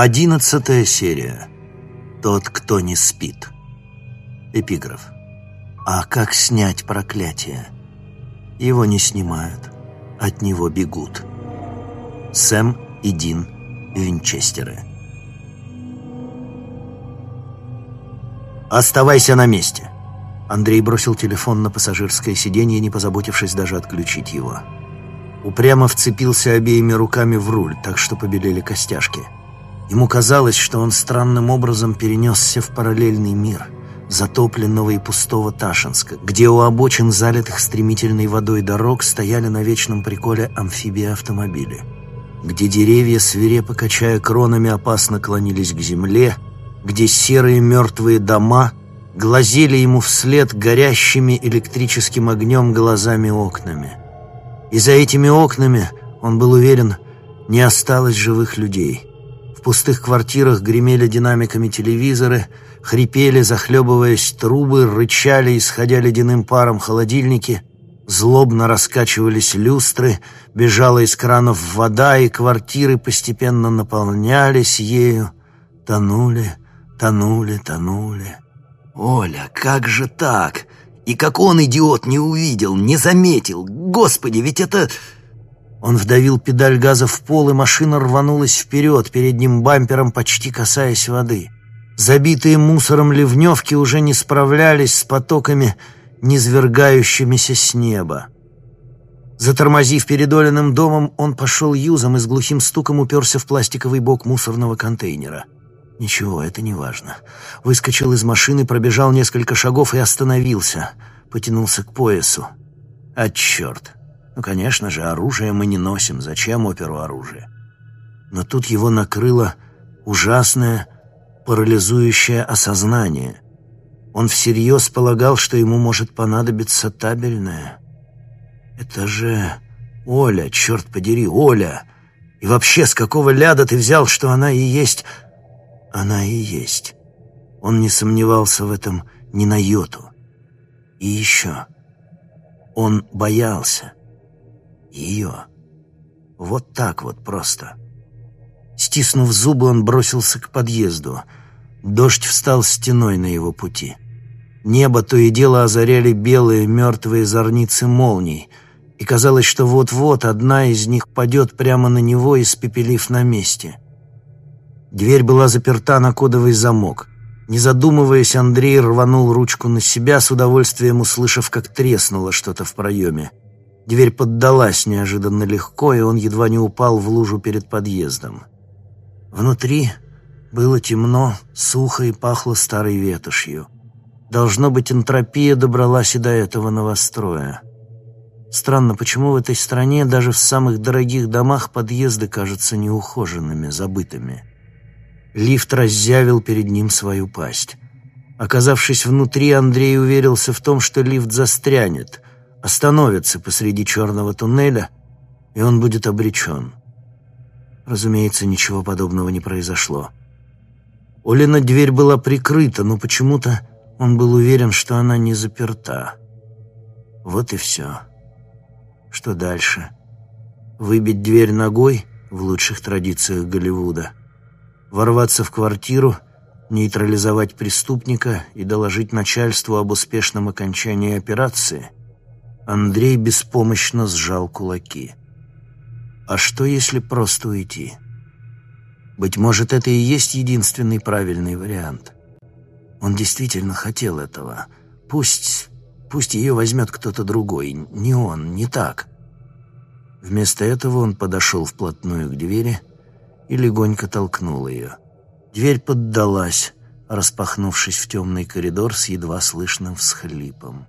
Одиннадцатая серия. Тот, кто не спит. Эпиграф. А как снять проклятие? Его не снимают, от него бегут. Сэм и Дин Винчестеры. «Оставайся на месте!» Андрей бросил телефон на пассажирское сиденье, не позаботившись даже отключить его. Упрямо вцепился обеими руками в руль, так что побелели костяшки – Ему казалось, что он странным образом перенесся в параллельный мир, затопленного и пустого Ташинска, где у обочин, залитых стремительной водой дорог, стояли на вечном приколе амфибии-автомобили, где деревья, свирепо качая кронами, опасно клонились к земле, где серые мертвые дома глазели ему вслед горящими электрическим огнем глазами-окнами. И за этими окнами, он был уверен, не осталось живых людей — пустых квартирах гремели динамиками телевизоры, хрипели, захлебываясь трубы, рычали, исходя ледяным паром холодильники, злобно раскачивались люстры, бежала из кранов вода, и квартиры постепенно наполнялись ею, тонули, тонули, тонули. «Оля, как же так? И как он, идиот, не увидел, не заметил? Господи, ведь это...» Он вдавил педаль газа в пол, и машина рванулась вперед, передним бампером почти касаясь воды. Забитые мусором ливневки уже не справлялись с потоками, низвергающимися с неба. Затормозив перед Олиным домом, он пошел юзом и с глухим стуком уперся в пластиковый бок мусорного контейнера. Ничего, это не важно. Выскочил из машины, пробежал несколько шагов и остановился. Потянулся к поясу. А черт! Ну, конечно же, оружие мы не носим. Зачем оперу оружие? Но тут его накрыло ужасное, парализующее осознание. Он всерьез полагал, что ему может понадобиться табельное. Это же Оля, черт подери, Оля! И вообще, с какого ляда ты взял, что она и есть... Она и есть. Он не сомневался в этом ни на йоту. И еще. Он боялся. Ее. Вот так вот просто. Стиснув зубы, он бросился к подъезду. Дождь встал стеной на его пути. Небо то и дело озаряли белые мертвые зорницы молний, и казалось, что вот-вот одна из них падет прямо на него, испепелив на месте. Дверь была заперта на кодовый замок. Не задумываясь, Андрей рванул ручку на себя, с удовольствием услышав, как треснуло что-то в проеме. Дверь поддалась неожиданно легко, и он едва не упал в лужу перед подъездом. Внутри было темно, сухо и пахло старой ветошью. Должно быть, энтропия добралась и до этого новостроя. Странно, почему в этой стране даже в самых дорогих домах подъезды кажутся неухоженными, забытыми. Лифт раззявил перед ним свою пасть. Оказавшись внутри, Андрей уверился в том, что лифт застрянет — остановится посреди черного туннеля, и он будет обречен. Разумеется, ничего подобного не произошло. Олина дверь была прикрыта, но почему-то он был уверен, что она не заперта. Вот и все. Что дальше? Выбить дверь ногой в лучших традициях Голливуда. Ворваться в квартиру, нейтрализовать преступника и доложить начальству об успешном окончании операции – Андрей беспомощно сжал кулаки. А что, если просто уйти? Быть может, это и есть единственный правильный вариант. Он действительно хотел этого. Пусть... пусть ее возьмет кто-то другой. Не он, не так. Вместо этого он подошел вплотную к двери и легонько толкнул ее. Дверь поддалась, распахнувшись в темный коридор с едва слышным всхлипом.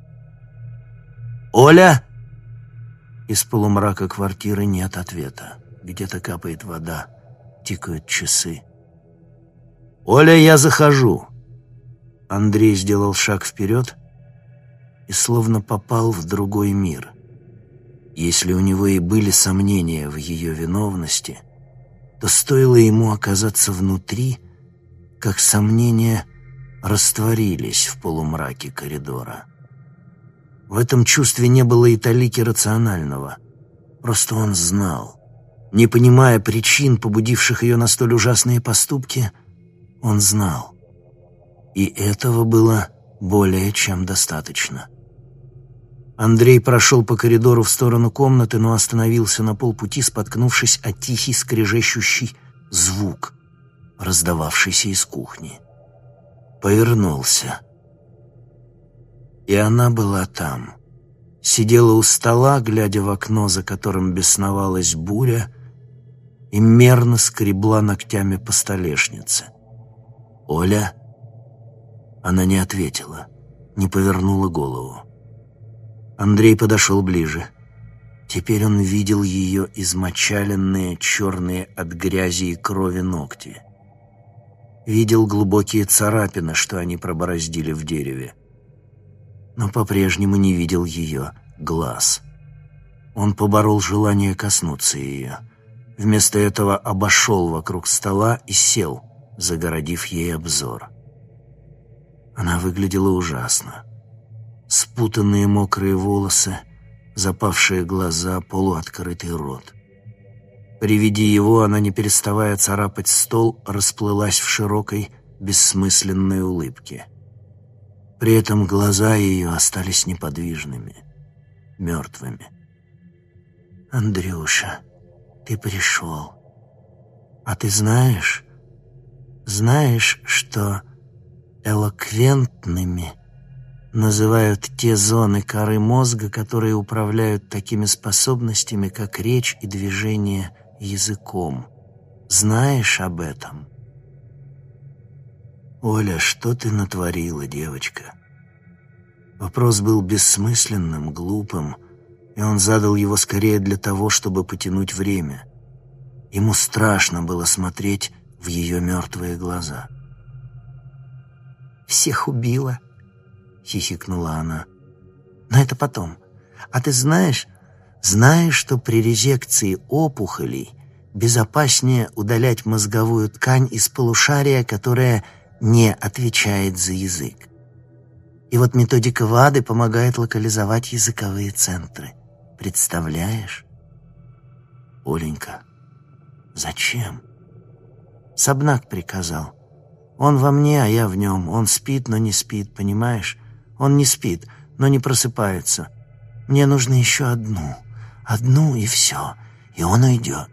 «Оля!» Из полумрака квартиры нет ответа. Где-то капает вода, тикают часы. «Оля, я захожу!» Андрей сделал шаг вперед и словно попал в другой мир. Если у него и были сомнения в ее виновности, то стоило ему оказаться внутри, как сомнения растворились в полумраке коридора. В этом чувстве не было и талики рационального. Просто он знал. Не понимая причин, побудивших ее на столь ужасные поступки, он знал. И этого было более чем достаточно. Андрей прошел по коридору в сторону комнаты, но остановился на полпути, споткнувшись о тихий скрежещущий звук, раздававшийся из кухни. Повернулся. И она была там. Сидела у стола, глядя в окно, за которым бесновалась буря, и мерно скребла ногтями по столешнице. «Оля?» Она не ответила, не повернула голову. Андрей подошел ближе. Теперь он видел ее измочаленные, черные от грязи и крови ногти. Видел глубокие царапины, что они пробороздили в дереве. Но по-прежнему не видел ее глаз. Он поборол желание коснуться ее. Вместо этого обошел вокруг стола и сел, загородив ей обзор. Она выглядела ужасно спутанные мокрые волосы, запавшие глаза, полуоткрытый рот. При виде его она, не переставая царапать стол, расплылась в широкой, бессмысленной улыбке. При этом глаза ее остались неподвижными, мертвыми. «Андрюша, ты пришел. А ты знаешь, знаешь, что элоквентными называют те зоны коры мозга, которые управляют такими способностями, как речь и движение языком. Знаешь об этом? «Оля, что ты натворила, девочка?» Вопрос был бессмысленным, глупым, и он задал его скорее для того, чтобы потянуть время. Ему страшно было смотреть в ее мертвые глаза. «Всех убила», хихикнула она. «Но это потом. А ты знаешь, знаешь, что при резекции опухолей безопаснее удалять мозговую ткань из полушария, которая не отвечает за язык. И вот методика ВАДы помогает локализовать языковые центры. Представляешь? Оленька, зачем? Сабнак приказал. Он во мне, а я в нем. Он спит, но не спит, понимаешь? Он не спит, но не просыпается. Мне нужно еще одну. Одну и все. И он уйдет.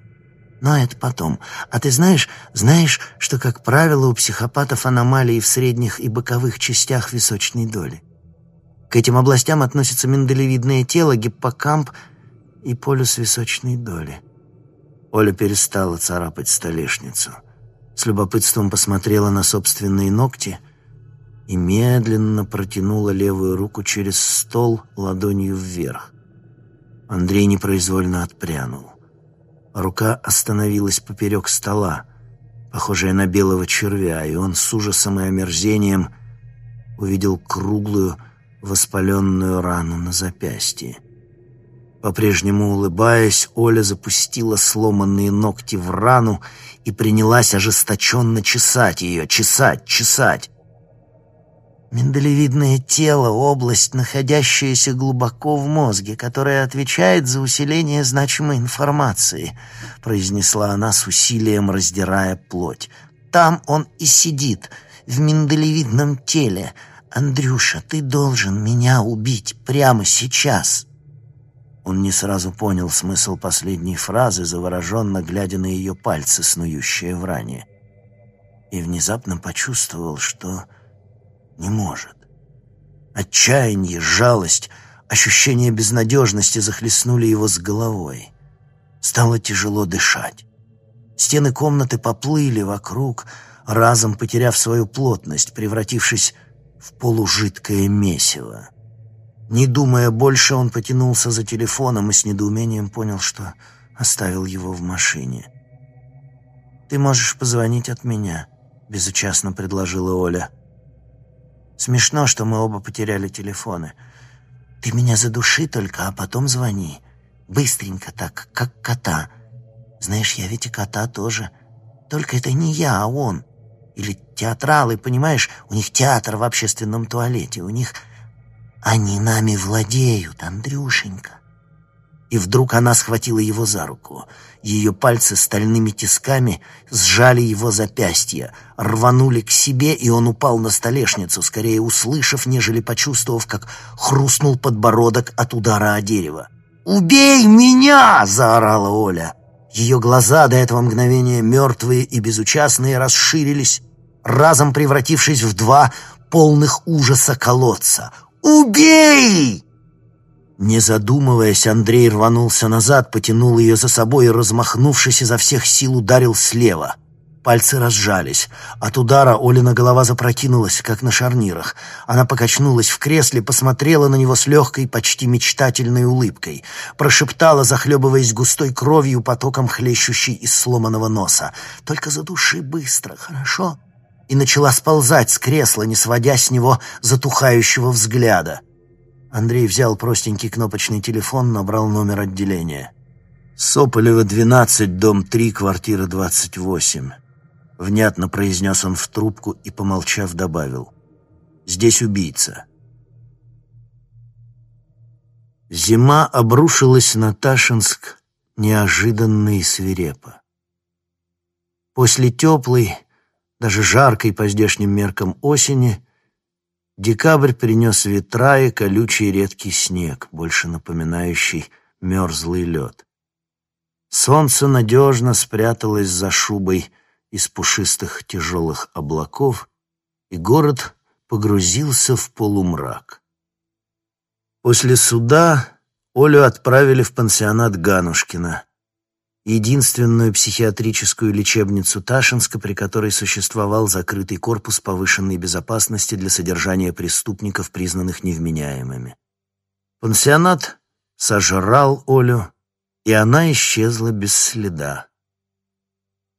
Но это потом. А ты знаешь, знаешь, что, как правило, у психопатов аномалии в средних и боковых частях височной доли? К этим областям относятся миндалевидное тело, гиппокамп и полюс височной доли. Оля перестала царапать столешницу. С любопытством посмотрела на собственные ногти и медленно протянула левую руку через стол ладонью вверх. Андрей непроизвольно отпрянул. Рука остановилась поперек стола, похожая на белого червя, и он с ужасом и омерзением увидел круглую воспаленную рану на запястье. По-прежнему улыбаясь, Оля запустила сломанные ногти в рану и принялась ожесточенно чесать ее, чесать, чесать. Миндалевидное тело — область, находящаяся глубоко в мозге, которая отвечает за усиление значимой информации, произнесла она с усилием, раздирая плоть. Там он и сидит, в миндалевидном теле. Андрюша, ты должен меня убить прямо сейчас. Он не сразу понял смысл последней фразы, завороженно глядя на ее пальцы, снующие в ране. И внезапно почувствовал, что не может. Отчаяние, жалость, ощущение безнадежности захлестнули его с головой. Стало тяжело дышать. Стены комнаты поплыли вокруг, разом потеряв свою плотность, превратившись в полужидкое месиво. Не думая больше, он потянулся за телефоном и с недоумением понял, что оставил его в машине. «Ты можешь позвонить от меня», — безучастно предложила Оля. Смешно, что мы оба потеряли телефоны. Ты меня задуши только, а потом звони. Быстренько так, как кота. Знаешь, я ведь и кота тоже. Только это не я, а он. Или театралы, понимаешь? У них театр в общественном туалете. У них... Они нами владеют, Андрюшенька. И вдруг она схватила его за руку. Ее пальцы стальными тисками сжали его запястье, рванули к себе, и он упал на столешницу, скорее услышав, нежели почувствовав, как хрустнул подбородок от удара о дерево. «Убей меня!» — заорала Оля. Ее глаза, до этого мгновения мертвые и безучастные, расширились, разом превратившись в два полных ужаса колодца. «Убей!» Не задумываясь, Андрей рванулся назад, потянул ее за собой и, размахнувшись изо всех сил, ударил слева. Пальцы разжались. От удара Олина голова запрокинулась, как на шарнирах. Она покачнулась в кресле, посмотрела на него с легкой, почти мечтательной улыбкой. Прошептала, захлебываясь густой кровью, потоком хлещущей из сломанного носа. «Только задуши быстро, хорошо?» И начала сползать с кресла, не сводя с него затухающего взгляда. Андрей взял простенький кнопочный телефон, набрал номер отделения. «Сополева, 12, дом 3, квартира 28». Внятно произнес он в трубку и, помолчав, добавил. «Здесь убийца». Зима обрушилась на Ташинск неожиданно и свирепо. После теплой, даже жаркой по здешним меркам осени, Декабрь принес ветра и колючий редкий снег, больше напоминающий мерзлый лед. Солнце надежно спряталось за шубой из пушистых тяжелых облаков, и город погрузился в полумрак. После суда Олю отправили в пансионат Ганушкина, единственную психиатрическую лечебницу Ташинска, при которой существовал закрытый корпус повышенной безопасности для содержания преступников, признанных невменяемыми. Пансионат сожрал Олю, и она исчезла без следа.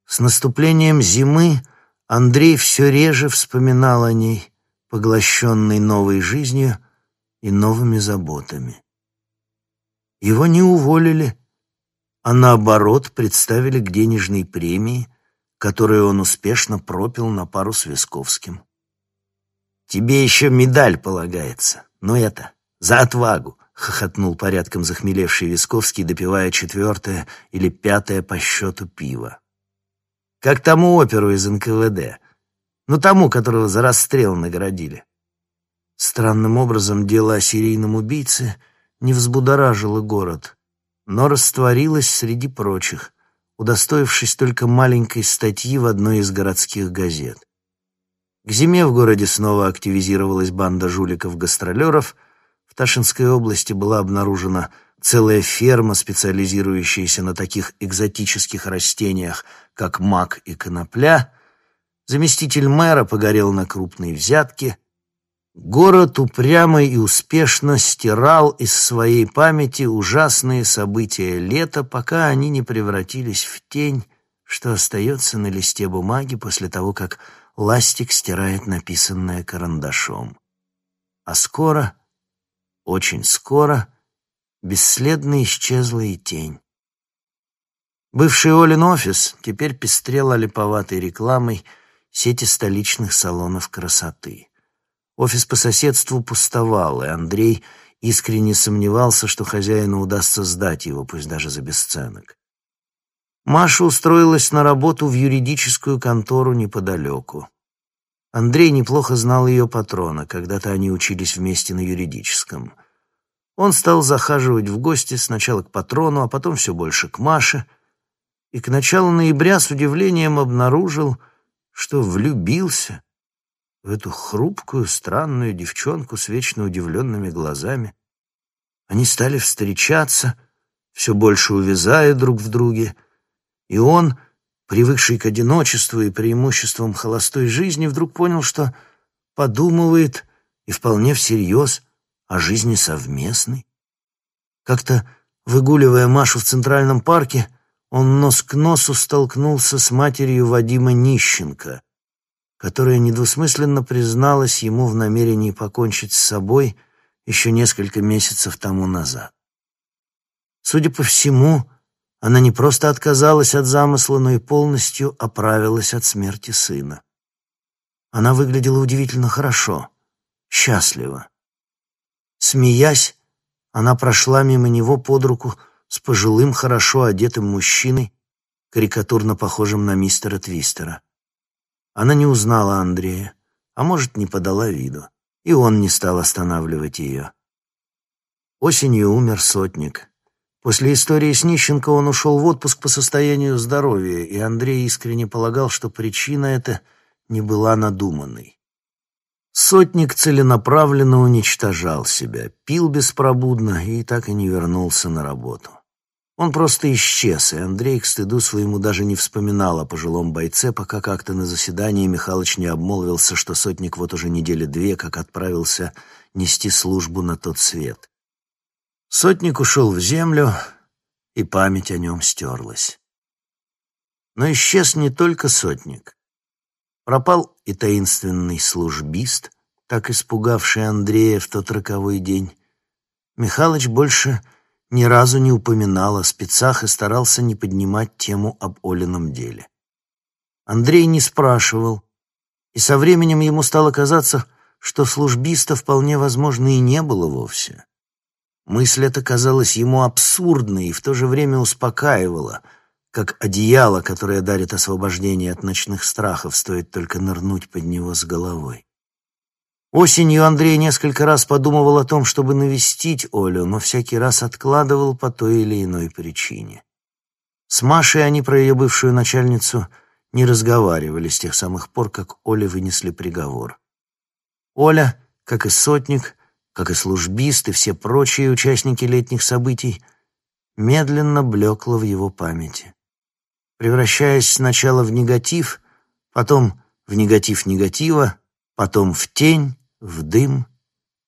С наступлением зимы Андрей все реже вспоминал о ней, поглощенной новой жизнью и новыми заботами. Его не уволили, а наоборот представили к денежной премии, которую он успешно пропил на пару с Висковским. «Тебе еще медаль полагается, но это, за отвагу!» — хохотнул порядком захмелевший Висковский, допивая четвертое или пятое по счету пива. «Как тому оперу из НКВД, ну тому, которого за расстрел наградили». Странным образом дело о серийном убийце не взбудоражило город — но растворилась среди прочих, удостоившись только маленькой статьи в одной из городских газет. К зиме в городе снова активизировалась банда жуликов-гастролеров. В Ташинской области была обнаружена целая ферма, специализирующаяся на таких экзотических растениях, как мак и конопля. Заместитель мэра погорел на крупные взятки — Город упрямо и успешно стирал из своей памяти ужасные события лета, пока они не превратились в тень, что остается на листе бумаги после того, как ластик стирает написанное карандашом. А скоро, очень скоро, бесследно исчезла и тень. Бывший Олин офис теперь пестрел олиповатой рекламой сети столичных салонов красоты. Офис по соседству пустовал, и Андрей искренне сомневался, что хозяину удастся сдать его, пусть даже за бесценок. Маша устроилась на работу в юридическую контору неподалеку. Андрей неплохо знал ее патрона, когда-то они учились вместе на юридическом. Он стал захаживать в гости сначала к патрону, а потом все больше к Маше, и к началу ноября с удивлением обнаружил, что влюбился в эту хрупкую, странную девчонку с вечно удивленными глазами. Они стали встречаться, все больше увязая друг в друге, и он, привыкший к одиночеству и преимуществам холостой жизни, вдруг понял, что подумывает и вполне всерьез о жизни совместной. Как-то, выгуливая Машу в Центральном парке, он нос к носу столкнулся с матерью Вадима Нищенко, которая недвусмысленно призналась ему в намерении покончить с собой еще несколько месяцев тому назад. Судя по всему, она не просто отказалась от замысла, но и полностью оправилась от смерти сына. Она выглядела удивительно хорошо, счастливо. Смеясь, она прошла мимо него под руку с пожилым, хорошо одетым мужчиной, карикатурно похожим на мистера Твистера. Она не узнала Андрея, а может, не подала виду, и он не стал останавливать ее. Осенью умер сотник. После истории с Нищенко он ушел в отпуск по состоянию здоровья, и Андрей искренне полагал, что причина эта не была надуманной. Сотник целенаправленно уничтожал себя, пил беспробудно и так и не вернулся на работу. Он просто исчез, и Андрей к стыду своему даже не вспоминал о пожилом бойце, пока как-то на заседании Михалыч не обмолвился, что сотник вот уже недели две как отправился нести службу на тот свет. Сотник ушел в землю, и память о нем стерлась. Но исчез не только сотник. Пропал и таинственный службист, так испугавший Андрея в тот роковой день. Михалыч больше ни разу не упоминал о спецах и старался не поднимать тему об Олином деле. Андрей не спрашивал, и со временем ему стало казаться, что службиста вполне возможно и не было вовсе. Мысль эта казалась ему абсурдной и в то же время успокаивала — как одеяло, которое дарит освобождение от ночных страхов, стоит только нырнуть под него с головой. Осенью Андрей несколько раз подумывал о том, чтобы навестить Олю, но всякий раз откладывал по той или иной причине. С Машей они про ее бывшую начальницу не разговаривали с тех самых пор, как Оле вынесли приговор. Оля, как и сотник, как и службист и все прочие участники летних событий, медленно блекла в его памяти превращаясь сначала в негатив, потом в негатив негатива, потом в тень, в дым,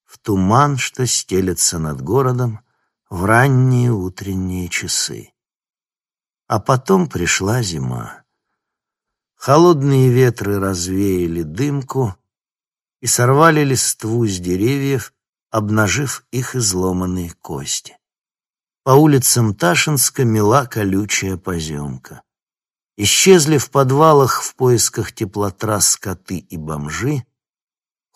в туман, что стелется над городом в ранние утренние часы. А потом пришла зима. Холодные ветры развеяли дымку и сорвали листву с деревьев, обнажив их изломанные кости. По улицам Ташинска мела колючая поземка. Исчезли в подвалах в поисках теплотрасс коты и бомжи,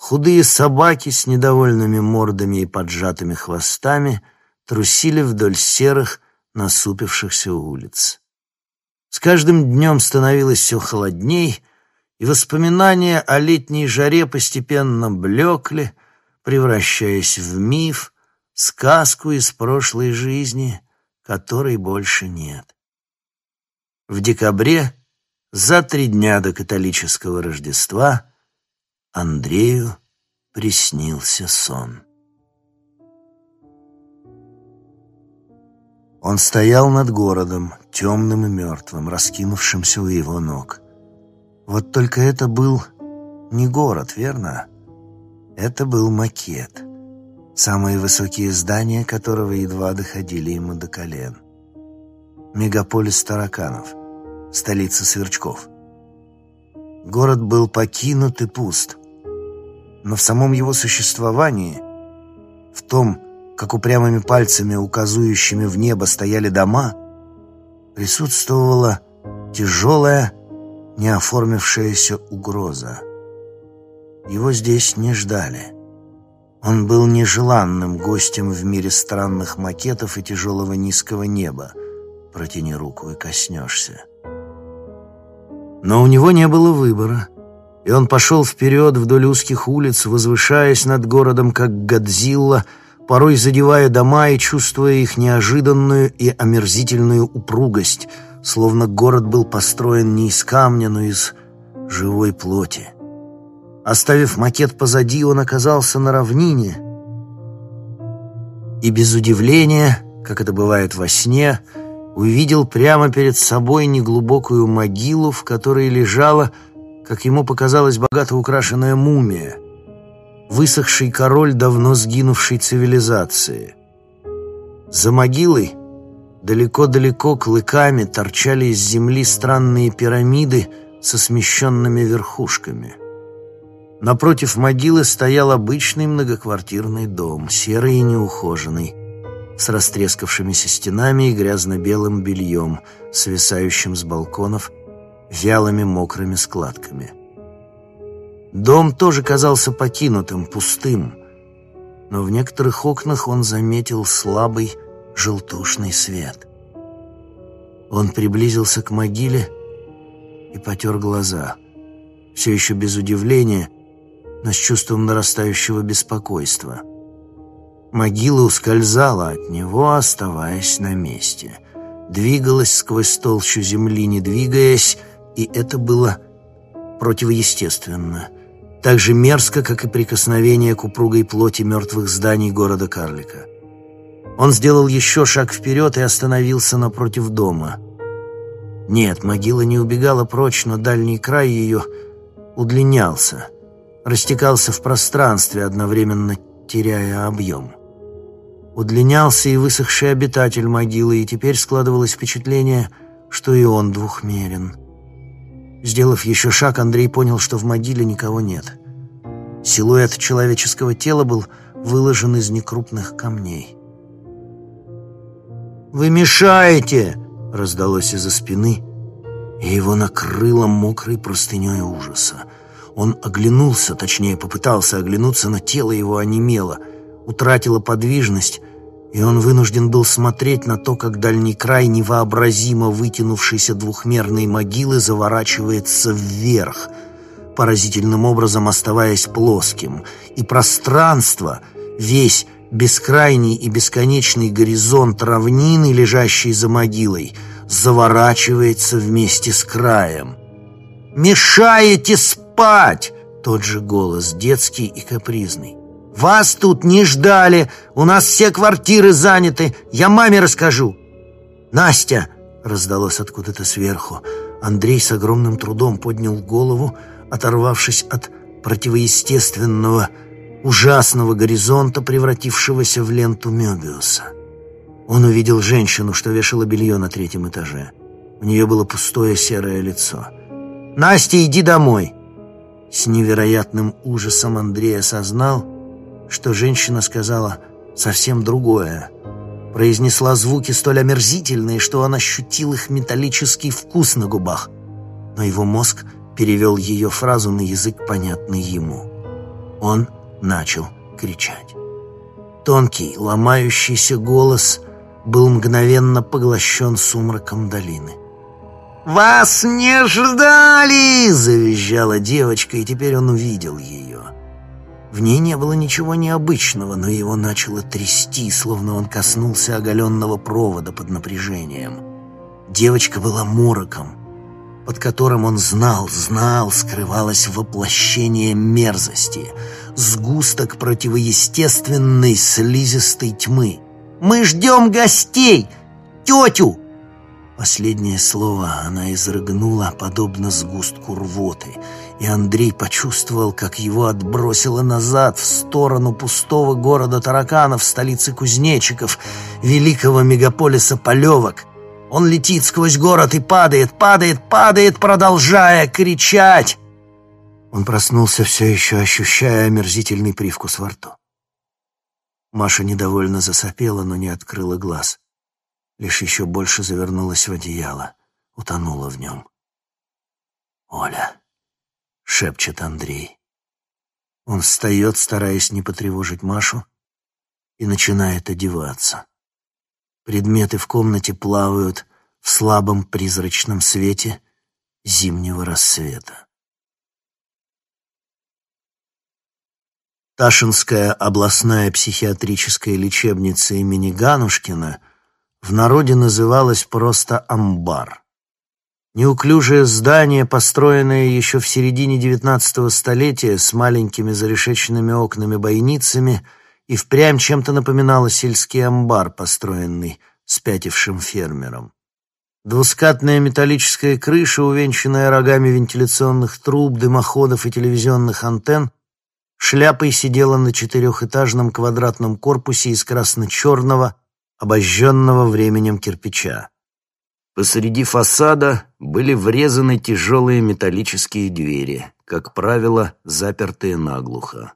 худые собаки с недовольными мордами и поджатыми хвостами трусили вдоль серых, насупившихся улиц. С каждым днем становилось все холодней, и воспоминания о летней жаре постепенно блекли, превращаясь в миф, сказку из прошлой жизни, которой больше нет. В декабре, за три дня до католического Рождества, Андрею приснился сон. Он стоял над городом, темным и мертвым, раскинувшимся у его ног. Вот только это был не город, верно? Это был макет, самые высокие здания которого едва доходили ему до колен мегаполис тараканов, столица сверчков. Город был покинут и пуст, но в самом его существовании, в том, как упрямыми пальцами, указующими в небо, стояли дома, присутствовала тяжелая, неоформившаяся угроза. Его здесь не ждали. Он был нежеланным гостем в мире странных макетов и тяжелого низкого неба — Протяни руку и коснешься. Но у него не было выбора, и он пошел вперед вдоль узких улиц, возвышаясь над городом, как Годзилла, порой задевая дома и чувствуя их неожиданную и омерзительную упругость, словно город был построен не из камня, но из живой плоти. Оставив макет позади, он оказался на равнине, и без удивления, как это бывает во сне, — увидел прямо перед собой неглубокую могилу, в которой лежала, как ему показалось, богато украшенная мумия, высохший король давно сгинувшей цивилизации. За могилой далеко-далеко клыками торчали из земли странные пирамиды со смещенными верхушками. Напротив могилы стоял обычный многоквартирный дом, серый и неухоженный, с растрескавшимися стенами и грязно-белым бельем, свисающим с балконов вялыми мокрыми складками. Дом тоже казался покинутым, пустым, но в некоторых окнах он заметил слабый желтушный свет. Он приблизился к могиле и потер глаза, все еще без удивления, но с чувством нарастающего беспокойства. Могила ускользала от него, оставаясь на месте. Двигалась сквозь толщу земли, не двигаясь, и это было противоестественно. Так же мерзко, как и прикосновение к упругой плоти мертвых зданий города Карлика. Он сделал еще шаг вперед и остановился напротив дома. Нет, могила не убегала прочь, но дальний край ее удлинялся, растекался в пространстве, одновременно теряя объем. Удлинялся и высохший обитатель могилы, и теперь складывалось впечатление, что и он двухмерен. Сделав еще шаг, Андрей понял, что в могиле никого нет. Силуэт человеческого тела был выложен из некрупных камней. «Вы мешаете!» — раздалось из-за спины, и его накрыло мокрой простыней ужаса. Он оглянулся, точнее, попытался оглянуться, но тело его онемело, утратило подвижность, и он вынужден был смотреть на то, как дальний край невообразимо вытянувшейся двухмерной могилы заворачивается вверх, поразительным образом оставаясь плоским, и пространство, весь бескрайний и бесконечный горизонт равнины, лежащий за могилой, заворачивается вместе с краем. «Мешаете спать!» Тот же голос, детский и капризный. «Вас тут не ждали! У нас все квартиры заняты! Я маме расскажу!» «Настя!» — раздалось откуда-то сверху. Андрей с огромным трудом поднял голову, оторвавшись от противоестественного ужасного горизонта, превратившегося в ленту Мёбиуса. Он увидел женщину, что вешала белье на третьем этаже. У нее было пустое серое лицо. «Настя, иди домой!» С невероятным ужасом Андрей осознал, что женщина сказала совсем другое. Произнесла звуки столь омерзительные, что он ощутил их металлический вкус на губах. Но его мозг перевел ее фразу на язык, понятный ему. Он начал кричать. Тонкий, ломающийся голос был мгновенно поглощен сумраком долины. «Вас не ждали!» — завизжала девочка, и теперь он увидел ее. В ней не было ничего необычного, но его начало трясти, словно он коснулся оголенного провода под напряжением. Девочка была мороком, под которым он знал, знал, скрывалось воплощение мерзости — сгусток противоестественной слизистой тьмы. «Мы ждем гостей! Тетю!» Последнее слово она изрыгнула, подобно сгустку рвоты, и Андрей почувствовал, как его отбросило назад в сторону пустого города тараканов, столицы кузнечиков, великого мегаполиса Полевок. Он летит сквозь город и падает, падает, падает, продолжая кричать. Он проснулся, все еще ощущая омерзительный привкус во рту. Маша недовольно засопела, но не открыла глаз. Лишь еще больше завернулась в одеяло, утонула в нем. «Оля», — шепчет Андрей. Он встает, стараясь не потревожить Машу, и начинает одеваться. Предметы в комнате плавают в слабом призрачном свете зимнего рассвета. Ташинская областная психиатрическая лечебница имени Ганушкина в народе называлась просто «Амбар». Неуклюжее здание, построенное еще в середине XIX столетия с маленькими зарешеченными окнами-бойницами, и впрямь чем-то напоминало сельский амбар, построенный спятившим фермером. Двускатная металлическая крыша, увенчанная рогами вентиляционных труб, дымоходов и телевизионных антенн, Шляпой сидела на четырехэтажном квадратном корпусе из красно-черного, обожженного временем кирпича. Посреди фасада были врезаны тяжелые металлические двери, как правило, запертые наглухо.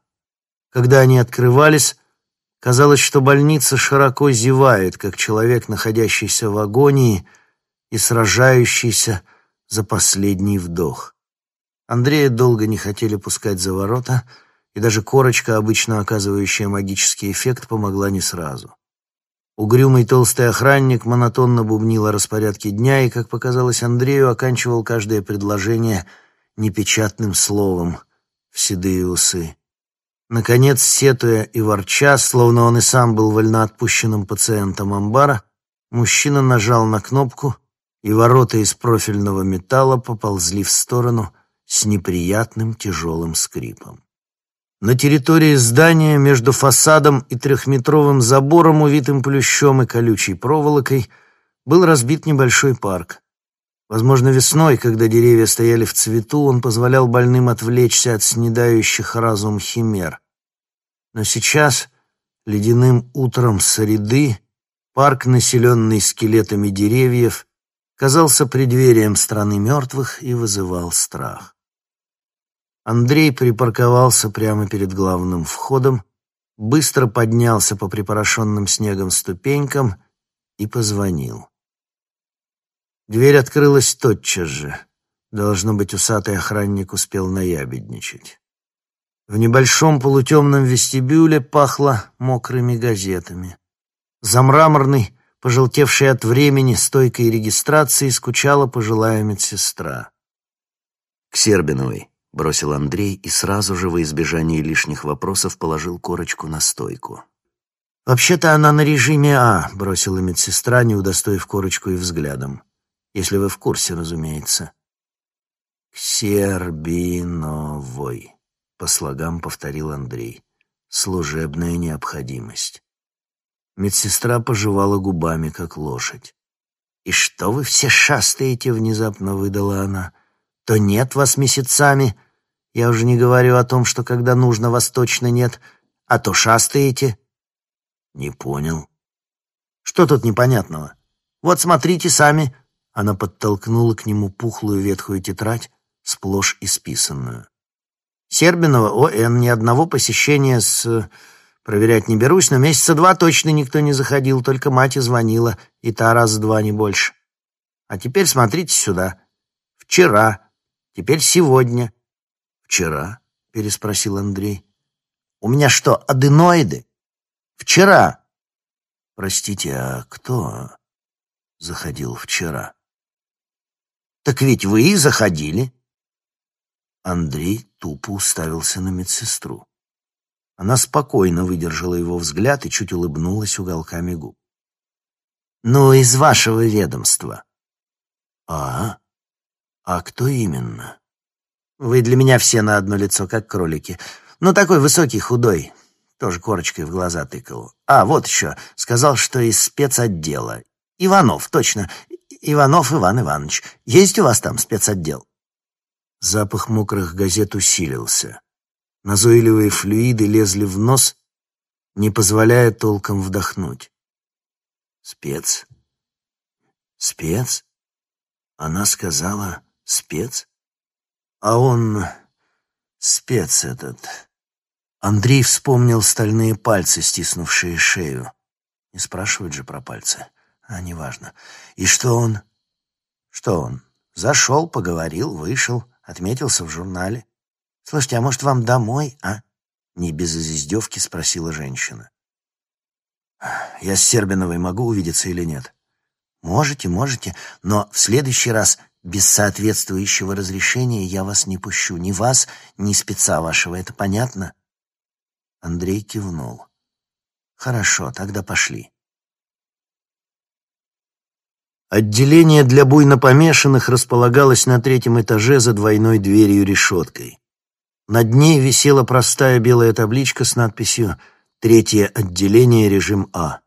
Когда они открывались, казалось, что больница широко зевает, как человек, находящийся в агонии и сражающийся за последний вдох. Андрея долго не хотели пускать за ворота — и даже корочка, обычно оказывающая магический эффект, помогла не сразу. Угрюмый толстый охранник монотонно бубнил о распорядке дня и, как показалось Андрею, оканчивал каждое предложение непечатным словом в седые усы. Наконец, сетуя и ворча, словно он и сам был вольноотпущенным пациентом амбара, мужчина нажал на кнопку, и ворота из профильного металла поползли в сторону с неприятным тяжелым скрипом. На территории здания между фасадом и трехметровым забором, увитым плющом и колючей проволокой, был разбит небольшой парк. Возможно, весной, когда деревья стояли в цвету, он позволял больным отвлечься от снедающих разум химер. Но сейчас, ледяным утром среды, парк, населенный скелетами деревьев, казался преддверием страны мертвых и вызывал страх. Андрей припарковался прямо перед главным входом, быстро поднялся по припорошенным снегом ступенькам и позвонил. Дверь открылась тотчас же. Должно быть, усатый охранник успел наябедничать. В небольшом полутемном вестибюле пахло мокрыми газетами. За мраморной, пожелтевшей от времени стойкой регистрации, скучала пожилая медсестра. «К Сербиновой», — бросил Андрей и сразу же во избежание лишних вопросов положил корочку на стойку. «Вообще-то она на режиме А», — бросила медсестра, не удостоив корочку и взглядом. Если вы в курсе, разумеется. «К Сербиновой», — по слогам повторил Андрей. «Служебная необходимость». Медсестра пожевала губами, как лошадь. «И что вы все шастаете?» — внезапно выдала она. «То нет вас месяцами. Я уже не говорю о том, что когда нужно, вас точно нет. А то шастаете». «Не понял». «Что тут непонятного? Вот смотрите сами. Она подтолкнула к нему пухлую ветхую тетрадь, сплошь исписанную. Сербинова О.Н. ни одного посещения с... Проверять не берусь, но месяца два точно никто не заходил, только мать и звонила, и та раза два, не больше. А теперь смотрите сюда. Вчера, теперь сегодня. Вчера? переспросил Андрей. У меня что, аденоиды? Вчера. Простите, а кто заходил вчера? Так ведь вы и заходили. Андрей тупо уставился на медсестру. Она спокойно выдержала его взгляд и чуть улыбнулась уголками губ. «Ну, из вашего ведомства». «А? А кто именно?» «Вы для меня все на одно лицо, как кролики. Ну, такой высокий, худой, тоже корочкой в глаза тыкал. А, вот еще, сказал, что из спецотдела. Иванов, точно, Иванов Иван Иванович, есть у вас там спецотдел?» Запах мокрых газет усилился. Назойливые флюиды лезли в нос, не позволяя толком вдохнуть. «Спец? Спец?» Она сказала «спец?» А он... спец этот... Андрей вспомнил стальные пальцы, стиснувшие шею. Не спрашивают же про пальцы. А неважно. И что он? Что он? Зашел, поговорил, вышел, отметился в журнале. Слушайте, а может вам домой, а? Не без издевки спросила женщина. Я с Сербиновой могу увидеться или нет? Можете, можете, но в следующий раз без соответствующего разрешения я вас не пущу. Ни вас, ни спеца вашего, это понятно? Андрей кивнул. Хорошо, тогда пошли. Отделение для буйно помешанных располагалось на третьем этаже за двойной дверью-решеткой. Над ней висела простая белая табличка с надписью «Третье отделение, режим А».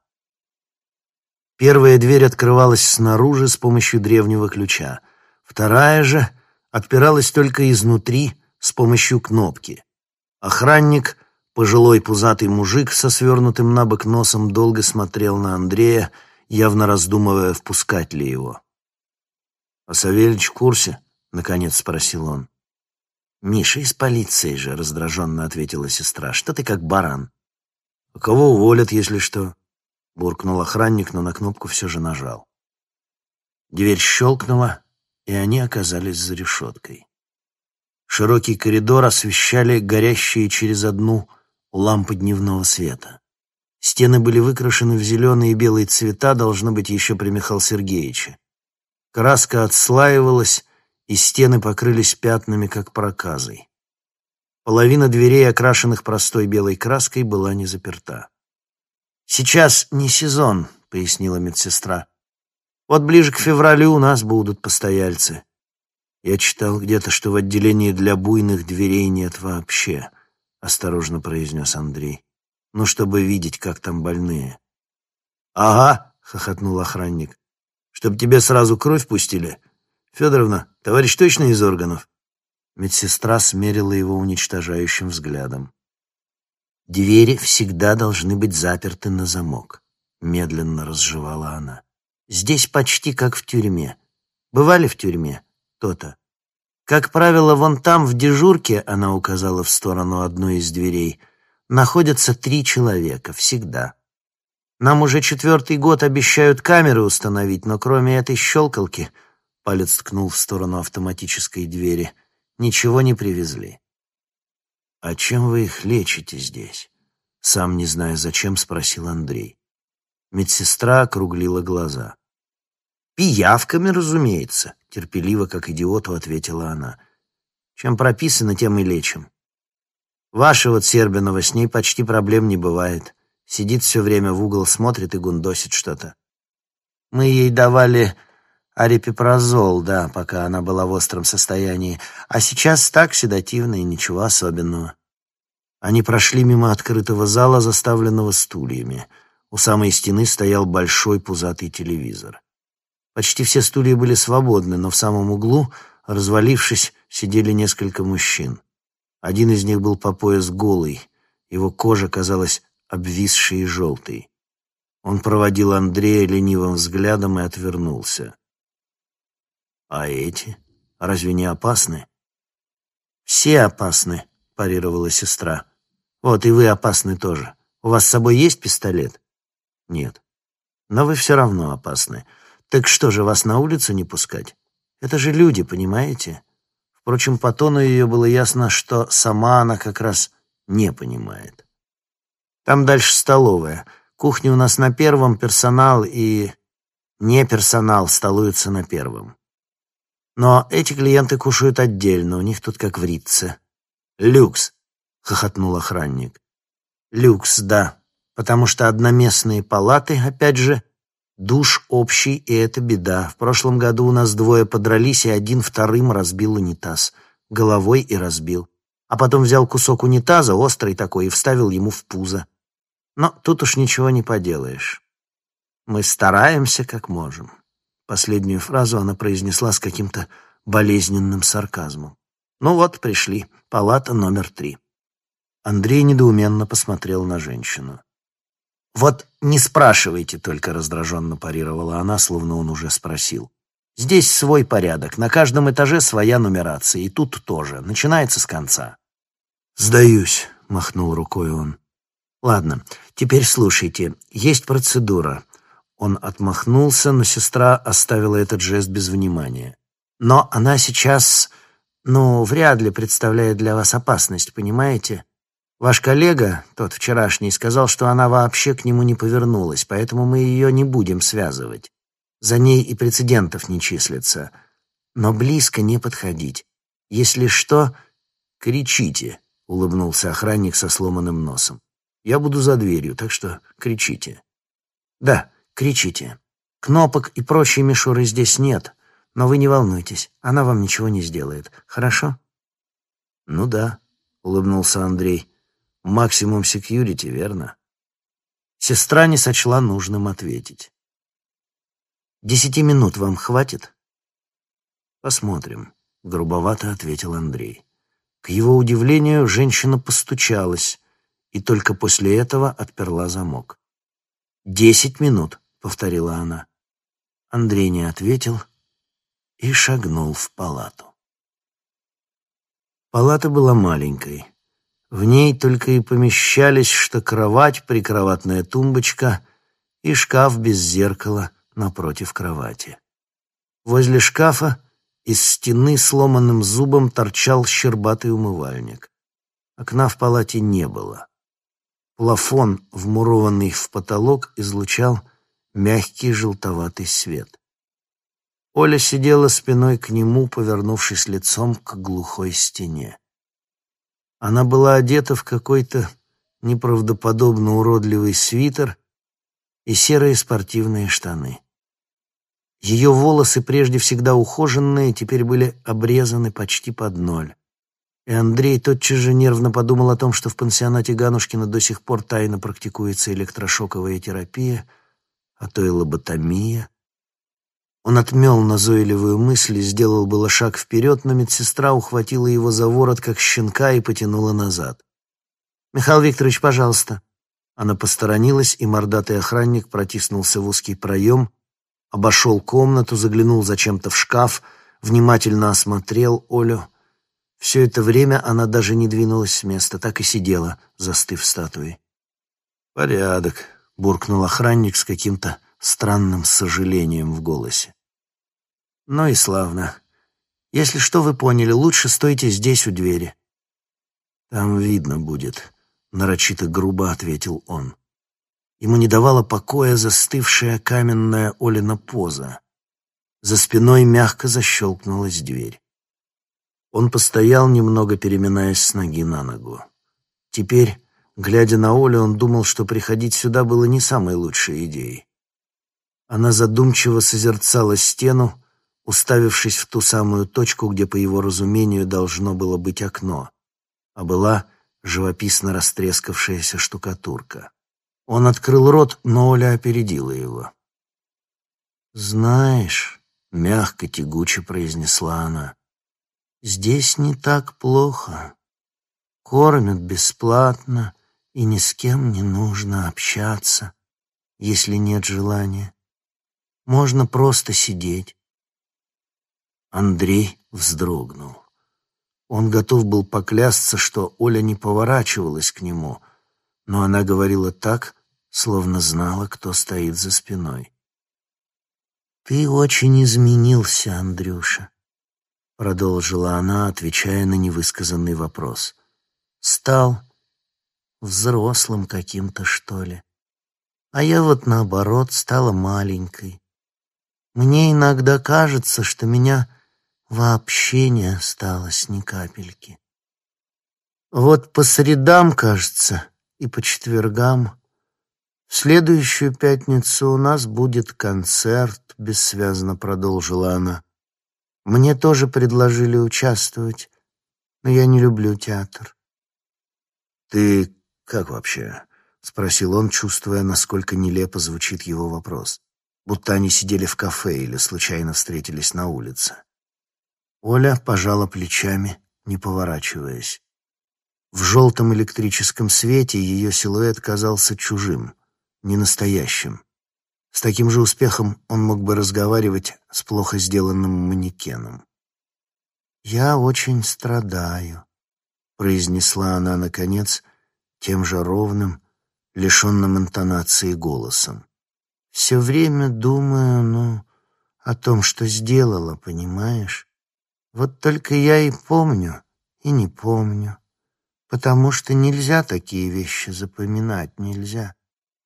Первая дверь открывалась снаружи с помощью древнего ключа. Вторая же отпиралась только изнутри с помощью кнопки. Охранник, пожилой пузатый мужик со свернутым на бок носом, долго смотрел на Андрея, явно раздумывая, впускать ли его. «А Савельич в курсе?» — наконец спросил он. «Миша из полиции же», — раздраженно ответила сестра. «Что ты как баран?» «А кого уволят, если что?» — буркнул охранник, но на кнопку все же нажал. Дверь щелкнула, и они оказались за решеткой. Широкий коридор освещали горящие через одну лампы дневного света. Стены были выкрашены в зеленые и белые цвета, должно быть, еще при Михаиле Сергеевиче. Краска отслаивалась, и стены покрылись пятнами, как проказой. Половина дверей, окрашенных простой белой краской, была не заперта. «Сейчас не сезон», — пояснила медсестра. «Вот ближе к февралю у нас будут постояльцы». Я читал где-то, что в отделении для буйных дверей нет вообще, — осторожно произнес Андрей. Ну, чтобы видеть, как там больные. «Ага», — хохотнул охранник. «Чтоб тебе сразу кровь пустили? Федоровна, товарищ точно из органов?» Медсестра смерила его уничтожающим взглядом. «Двери всегда должны быть заперты на замок», — медленно разжевала она. «Здесь почти как в тюрьме. Бывали в тюрьме? То-то. Как правило, вон там, в дежурке, она указала в сторону одной из дверей, находятся три человека, всегда. Нам уже четвертый год обещают камеры установить, но кроме этой щелкалки, палец ткнул в сторону автоматической двери, ничего не привезли. «А чем вы их лечите здесь?» Сам не зная зачем, спросил Андрей. Медсестра округлила глаза. «Пиявками, разумеется», — терпеливо, как идиоту, ответила она. «Чем прописано, тем и лечим. Ваша вот Сербинова, с ней почти проблем не бывает. Сидит все время в угол, смотрит и гундосит что-то. Мы ей давали арипипрозол, да, пока она была в остром состоянии, а сейчас так седативно и ничего особенного». Они прошли мимо открытого зала, заставленного стульями. У самой стены стоял большой пузатый телевизор. Почти все стулья были свободны, но в самом углу, развалившись, сидели несколько мужчин. Один из них был по пояс голый, его кожа казалась обвисшей и желтой. Он проводил Андрея ленивым взглядом и отвернулся. «А эти? Разве не опасны?» «Все опасны», — парировала сестра. «Вот и вы опасны тоже. У вас с собой есть пистолет?» «Нет». «Но вы все равно опасны. Так что же, вас на улицу не пускать? Это же люди, понимаете? Впрочем, по тону ее было ясно, что сама она как раз не понимает. Там дальше столовая. Кухня у нас на первом, персонал и... Не персонал столуются на первом. Но эти клиенты кушают отдельно, у них тут как в Ритце. «Люкс», — хохотнул охранник. «Люкс, да, потому что одноместные палаты, опять же, Душ общий, и это беда. В прошлом году у нас двое подрались, и один вторым разбил унитаз. Головой и разбил. А потом взял кусок унитаза, острый такой, и вставил ему в пузо. Но тут уж ничего не поделаешь. Мы стараемся, как можем. Последнюю фразу она произнесла с каким-то болезненным сарказмом. Ну вот, пришли. Палата номер три. Андрей недоуменно посмотрел на женщину. «Вот не спрашивайте только», — раздраженно парировала она, словно он уже спросил. «Здесь свой порядок, на каждом этаже своя нумерация, и тут тоже, начинается с конца». «Сдаюсь», — махнул рукой он. «Ладно, теперь слушайте, есть процедура». Он отмахнулся, но сестра оставила этот жест без внимания. «Но она сейчас, ну, вряд ли представляет для вас опасность, понимаете?» Ваш коллега, тот вчерашний, сказал, что она вообще к нему не повернулась, поэтому мы ее не будем связывать. За ней и прецедентов не числится. Но близко не подходить. Если что, кричите, — улыбнулся охранник со сломанным носом. Я буду за дверью, так что кричите. Да, кричите. Кнопок и прочей мишуры здесь нет, но вы не волнуйтесь, она вам ничего не сделает, хорошо? Ну да, — улыбнулся Андрей. Максимум секьюрити, верно? Сестра не сочла нужным ответить. «Десяти минут вам хватит?» «Посмотрим», — грубовато ответил Андрей. К его удивлению, женщина постучалась и только после этого отперла замок. «Десять минут», — повторила она. Андрей не ответил и шагнул в палату. Палата была маленькой. В ней только и помещались, что кровать, прикроватная тумбочка и шкаф без зеркала напротив кровати. Возле шкафа из стены сломанным зубом торчал щербатый умывальник. Окна в палате не было. Плафон, вмурованный в потолок, излучал мягкий желтоватый свет. Оля сидела спиной к нему, повернувшись лицом к глухой стене. Она была одета в какой-то неправдоподобно уродливый свитер и серые спортивные штаны. Ее волосы, прежде всегда ухоженные, теперь были обрезаны почти под ноль. И Андрей тотчас же нервно подумал о том, что в пансионате Ганушкина до сих пор тайно практикуется электрошоковая терапия, а то и лоботомия. Он отмел назойливую мысль и сделал было шаг вперед, но медсестра ухватила его за ворот, как щенка, и потянула назад. «Михаил Викторович, пожалуйста». Она посторонилась, и мордатый охранник протиснулся в узкий проем, обошел комнату, заглянул зачем-то в шкаф, внимательно осмотрел Олю. Все это время она даже не двинулась с места, так и сидела, застыв статуей. «Порядок», — буркнул охранник с каким-то странным сожалением в голосе. «Ну и славно. Если что вы поняли, лучше стойте здесь у двери». «Там видно будет», — нарочито грубо ответил он. Ему не давала покоя застывшая каменная Олина поза. За спиной мягко защелкнулась дверь. Он постоял, немного переминаясь с ноги на ногу. Теперь, глядя на Олю, он думал, что приходить сюда было не самой лучшей идеей. Она задумчиво созерцала стену, уставившись в ту самую точку, где, по его разумению, должно было быть окно, а была живописно растрескавшаяся штукатурка. Он открыл рот, но Оля опередила его. «Знаешь», — мягко, тягуче произнесла она, — «здесь не так плохо. Кормят бесплатно, и ни с кем не нужно общаться, если нет желания. Можно просто сидеть. Андрей вздрогнул. Он готов был поклясться, что Оля не поворачивалась к нему, но она говорила так, словно знала, кто стоит за спиной. «Ты очень изменился, Андрюша», — продолжила она, отвечая на невысказанный вопрос. «Стал взрослым каким-то, что ли. А я вот, наоборот, стала маленькой. Мне иногда кажется, что меня вообще не осталось ни капельки. Вот по средам, кажется, и по четвергам. В следующую пятницу у нас будет концерт, бессвязно продолжила она. Мне тоже предложили участвовать, но я не люблю театр. Ты как вообще? спросил он, чувствуя, насколько нелепо звучит его вопрос будто они сидели в кафе или случайно встретились на улице. Оля пожала плечами, не поворачиваясь. В желтом электрическом свете ее силуэт казался чужим, ненастоящим. С таким же успехом он мог бы разговаривать с плохо сделанным манекеном. «Я очень страдаю», — произнесла она, наконец, тем же ровным, лишенным интонации голосом. Все время думаю, ну, о том, что сделала, понимаешь? Вот только я и помню, и не помню. Потому что нельзя такие вещи запоминать, нельзя.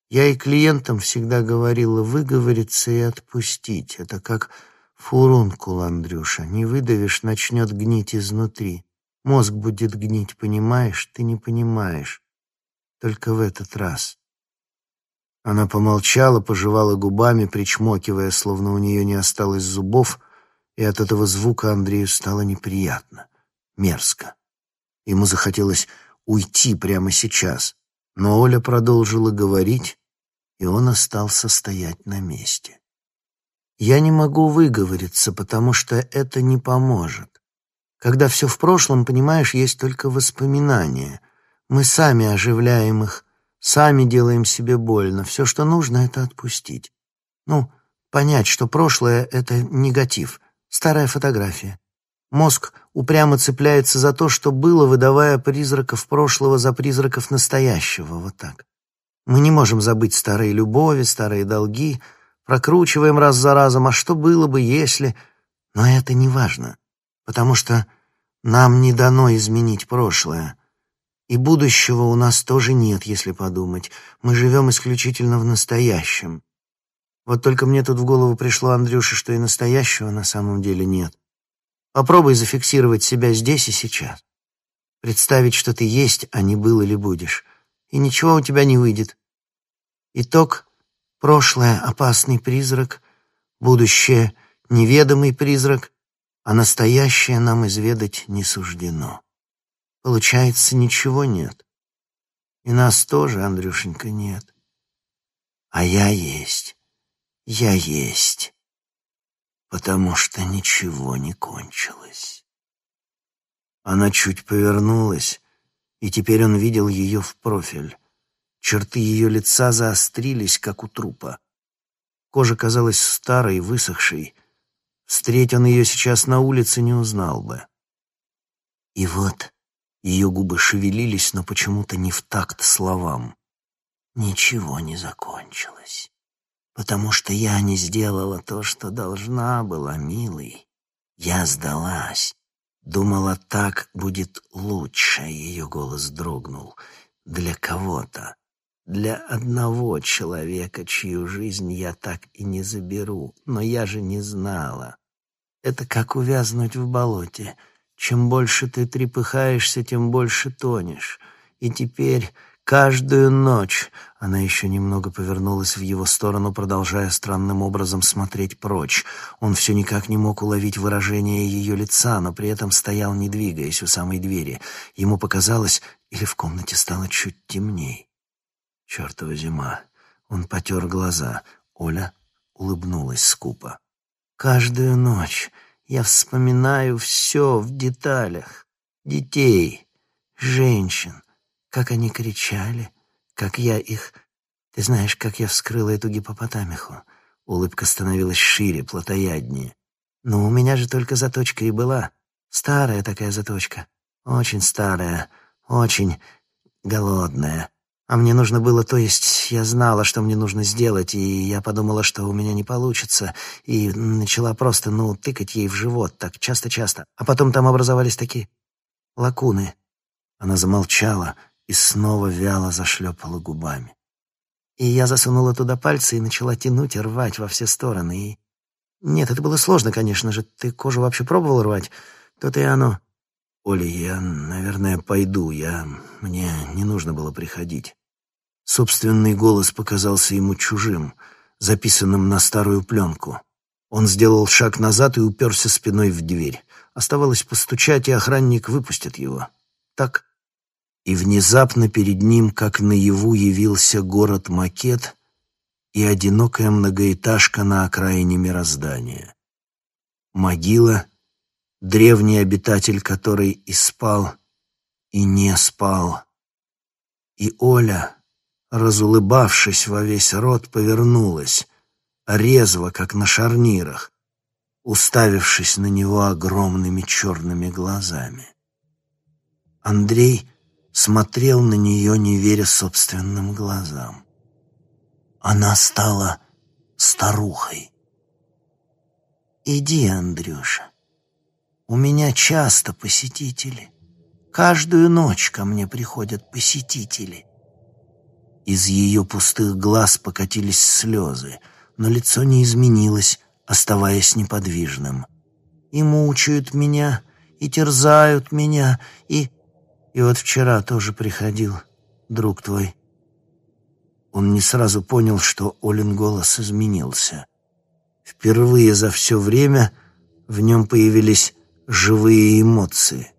Я и клиентам всегда говорила выговориться и отпустить. Это как фурункул, Андрюша. Не выдавишь, начнет гнить изнутри. Мозг будет гнить, понимаешь? Ты не понимаешь. Только в этот раз. Она помолчала, пожевала губами, причмокивая, словно у нее не осталось зубов, и от этого звука Андрею стало неприятно, мерзко. Ему захотелось уйти прямо сейчас, но Оля продолжила говорить, и он остался стоять на месте. «Я не могу выговориться, потому что это не поможет. Когда все в прошлом, понимаешь, есть только воспоминания. Мы сами оживляем их, Сами делаем себе больно. Все, что нужно, это отпустить. Ну, понять, что прошлое — это негатив, старая фотография. Мозг упрямо цепляется за то, что было, выдавая призраков прошлого за призраков настоящего. Вот так. Мы не можем забыть старые любови, старые долги, прокручиваем раз за разом, а что было бы, если... Но это не важно, потому что нам не дано изменить прошлое. И будущего у нас тоже нет, если подумать. Мы живем исключительно в настоящем. Вот только мне тут в голову пришло, Андрюша, что и настоящего на самом деле нет. Попробуй зафиксировать себя здесь и сейчас. Представить, что ты есть, а не был или будешь. И ничего у тебя не выйдет. Итог — прошлое — опасный призрак, будущее — неведомый призрак, а настоящее нам изведать не суждено. Получается, ничего нет. И нас тоже, Андрюшенька, нет. А я есть. Я есть. Потому что ничего не кончилось. Она чуть повернулась, и теперь он видел ее в профиль. Черты ее лица заострились, как у трупа. Кожа казалась старой, высохшей. Встреть он ее сейчас на улице, не узнал бы. И вот ее губы шевелились, но почему-то не в такт словам. Ничего не закончилось. Потому что я не сделала то, что должна была, милый. Я сдалась. Думала, так будет лучше, ее голос дрогнул. Для кого-то. Для одного человека, чью жизнь я так и не заберу. Но я же не знала. Это как увязнуть в болоте — чем больше ты трепыхаешься, тем больше тонешь. И теперь каждую ночь она еще немного повернулась в его сторону, продолжая странным образом смотреть прочь. Он все никак не мог уловить выражение ее лица, но при этом стоял, не двигаясь, у самой двери. Ему показалось, или в комнате стало чуть темней. Чертова зима. Он потер глаза. Оля улыбнулась скупо. «Каждую ночь я вспоминаю все в деталях. Детей, женщин, как они кричали, как я их... Ты знаешь, как я вскрыла эту гипопотамиху? Улыбка становилась шире, плотояднее. Но у меня же только заточка и была. Старая такая заточка. Очень старая, очень голодная. А мне нужно было, то есть я знала, что мне нужно сделать, и я подумала, что у меня не получится, и начала просто, ну, тыкать ей в живот так часто-часто. А потом там образовались такие лакуны. Она замолчала и снова вяло зашлепала губами. И я засунула туда пальцы и начала тянуть и рвать во все стороны. И... Нет, это было сложно, конечно же. Ты кожу вообще пробовал рвать? То-то и оно. «Оля, я, наверное, пойду. Я... Мне не нужно было приходить». Собственный голос показался ему чужим, записанным на старую пленку. Он сделал шаг назад и уперся спиной в дверь. Оставалось постучать, и охранник выпустит его. Так. И внезапно перед ним, как наяву, явился город-макет и одинокая многоэтажка на окраине мироздания. Могила — древний обитатель которой и спал, и не спал. И Оля, разулыбавшись во весь рот, повернулась, резво, как на шарнирах, уставившись на него огромными черными глазами. Андрей смотрел на нее, не веря собственным глазам. Она стала старухой. «Иди, Андрюша, у меня часто посетители. Каждую ночь ко мне приходят посетители. Из ее пустых глаз покатились слезы, но лицо не изменилось, оставаясь неподвижным. И мучают меня, и терзают меня, и... И вот вчера тоже приходил друг твой. Он не сразу понял, что Олин голос изменился. Впервые за все время в нем появились живые эмоции.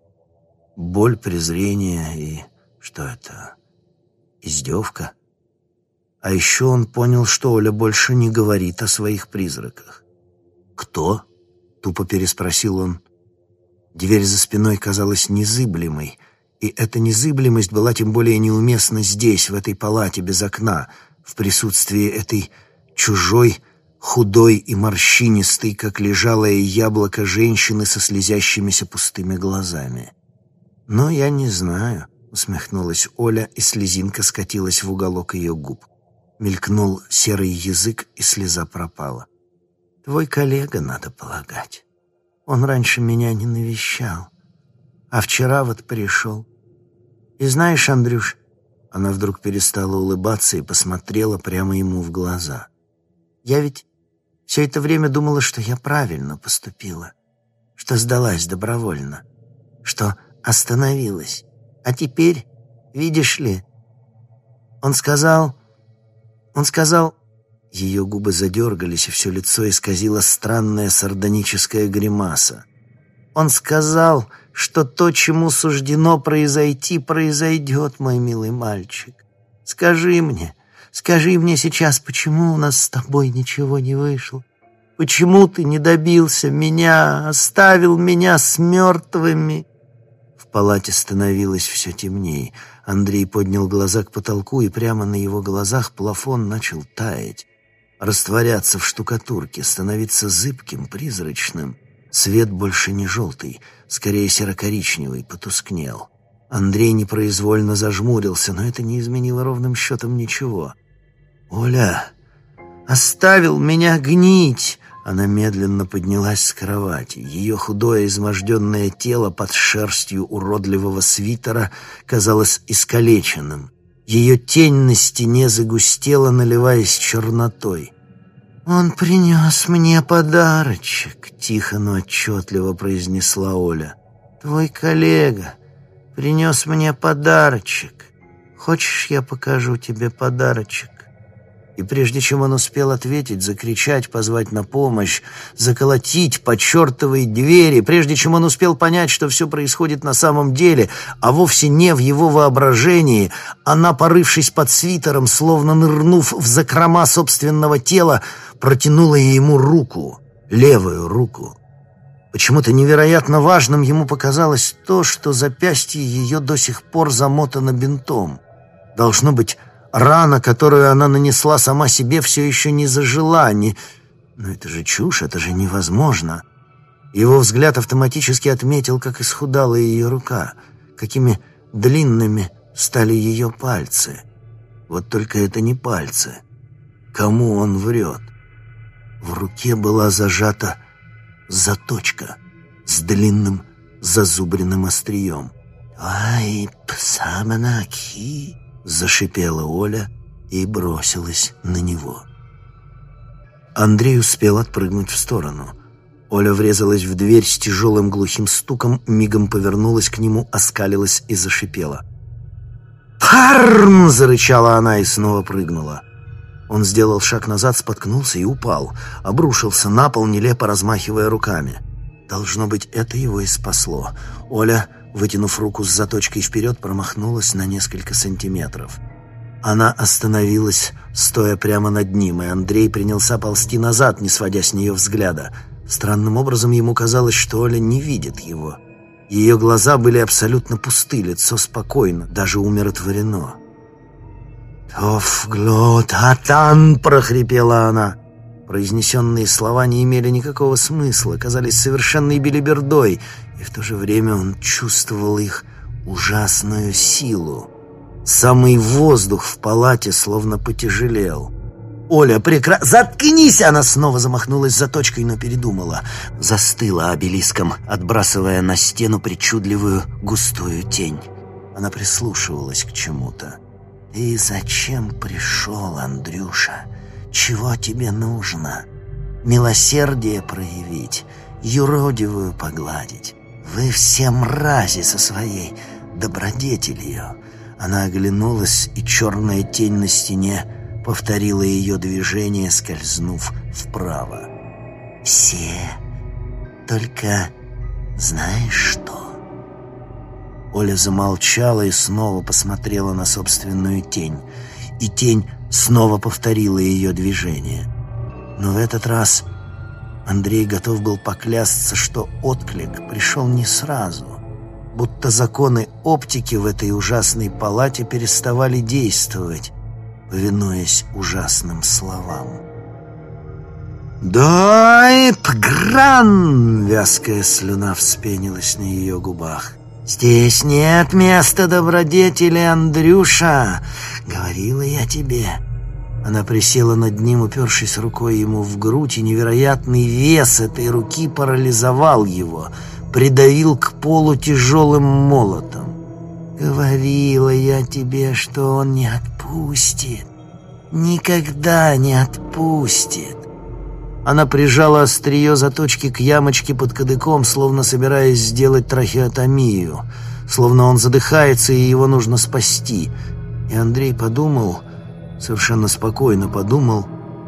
Боль, презрение и... Что это? Издевка? А еще он понял, что Оля больше не говорит о своих призраках. «Кто?» — тупо переспросил он. Дверь за спиной казалась незыблемой, и эта незыблемость была тем более неуместна здесь, в этой палате без окна, в присутствии этой чужой, худой и морщинистый, как лежалое яблоко женщины со слезящимися пустыми глазами. «Но я не знаю», — усмехнулась Оля, и слезинка скатилась в уголок ее губ. Мелькнул серый язык, и слеза пропала. «Твой коллега, надо полагать. Он раньше меня не навещал, а вчера вот пришел. И знаешь, Андрюш, она вдруг перестала улыбаться и посмотрела прямо ему в глаза. Я ведь все это время думала, что я правильно поступила, что сдалась добровольно, что остановилась. А теперь, видишь ли, он сказал... Он сказал... Ее губы задергались, и все лицо исказило странная сардоническая гримаса. Он сказал, что то, чему суждено произойти, произойдет, мой милый мальчик. Скажи мне, скажи мне сейчас, почему у нас с тобой ничего не вышло? Почему ты не добился меня, оставил меня с мертвыми?» В палате становилось все темнее. Андрей поднял глаза к потолку, и прямо на его глазах плафон начал таять, растворяться в штукатурке, становиться зыбким, призрачным. Свет больше не желтый, скорее серо-коричневый, потускнел. Андрей непроизвольно зажмурился, но это не изменило ровным счетом ничего. «Оля, оставил меня гнить!» Она медленно поднялась с кровати. Ее худое изможденное тело под шерстью уродливого свитера казалось искалеченным. Ее тень на стене загустела, наливаясь чернотой. «Он принес мне подарочек», — тихо, но отчетливо произнесла Оля. «Твой коллега принес мне подарочек. Хочешь, я покажу тебе подарочек?» И прежде чем он успел ответить, закричать, позвать на помощь, заколотить по чертовой двери, прежде чем он успел понять, что все происходит на самом деле, а вовсе не в его воображении, она, порывшись под свитером, словно нырнув в закрома собственного тела, протянула ему руку, левую руку. Почему-то невероятно важным ему показалось то, что запястье ее до сих пор замотано бинтом. Должно быть, Рана, которую она нанесла сама себе, все еще не зажила, не... Но это же чушь, это же невозможно. Его взгляд автоматически отметил, как исхудала ее рука, какими длинными стали ее пальцы. Вот только это не пальцы. Кому он врет? В руке была зажата заточка с длинным зазубренным острием. «Ай, псаманаки!» Зашипела Оля и бросилась на него. Андрей успел отпрыгнуть в сторону. Оля врезалась в дверь с тяжелым глухим стуком, мигом повернулась к нему, оскалилась и зашипела. «Харм!» — зарычала она и снова прыгнула. Он сделал шаг назад, споткнулся и упал. Обрушился на пол, нелепо размахивая руками. Должно быть, это его и спасло. Оля вытянув руку с заточкой вперед, промахнулась на несколько сантиметров. Она остановилась, стоя прямо над ним, и Андрей принялся ползти назад, не сводя с нее взгляда. Странным образом ему казалось, что Оля не видит его. Ее глаза были абсолютно пусты, лицо спокойно, даже умиротворено. «Тоф глот атан!» — прохрипела она. Произнесенные слова не имели никакого смысла, казались совершенной белибердой, и в то же время он чувствовал их ужасную силу. Самый воздух в палате словно потяжелел. «Оля, прекра... Заткнись!» Она снова замахнулась заточкой, но передумала. Застыла обелиском, отбрасывая на стену причудливую густую тень. Она прислушивалась к чему-то. «И зачем пришел, Андрюша?» Чего тебе нужно? Милосердие проявить, юродивую погладить. Вы все мрази со своей добродетелью. Она оглянулась, и черная тень на стене повторила ее движение, скользнув вправо. «Все. Только знаешь что?» Оля замолчала и снова посмотрела на собственную тень. И тень снова повторила ее движение. Но в этот раз Андрей готов был поклясться, что отклик пришел не сразу, будто законы оптики в этой ужасной палате переставали действовать, повинуясь ужасным словам. «Дай пгран!» — вязкая слюна вспенилась на ее губах. «Здесь нет места добродетели, Андрюша!» — говорила я тебе. Она присела над ним, упершись рукой ему в грудь, и невероятный вес этой руки парализовал его, придавил к полу тяжелым молотом. Говорила я тебе, что он не отпустит. Никогда не отпустит. Она прижала острие заточки к ямочке под кадыком, словно собираясь сделать трахеотомию, словно он задыхается и его нужно спасти. И Андрей подумал, совершенно спокойно подумал,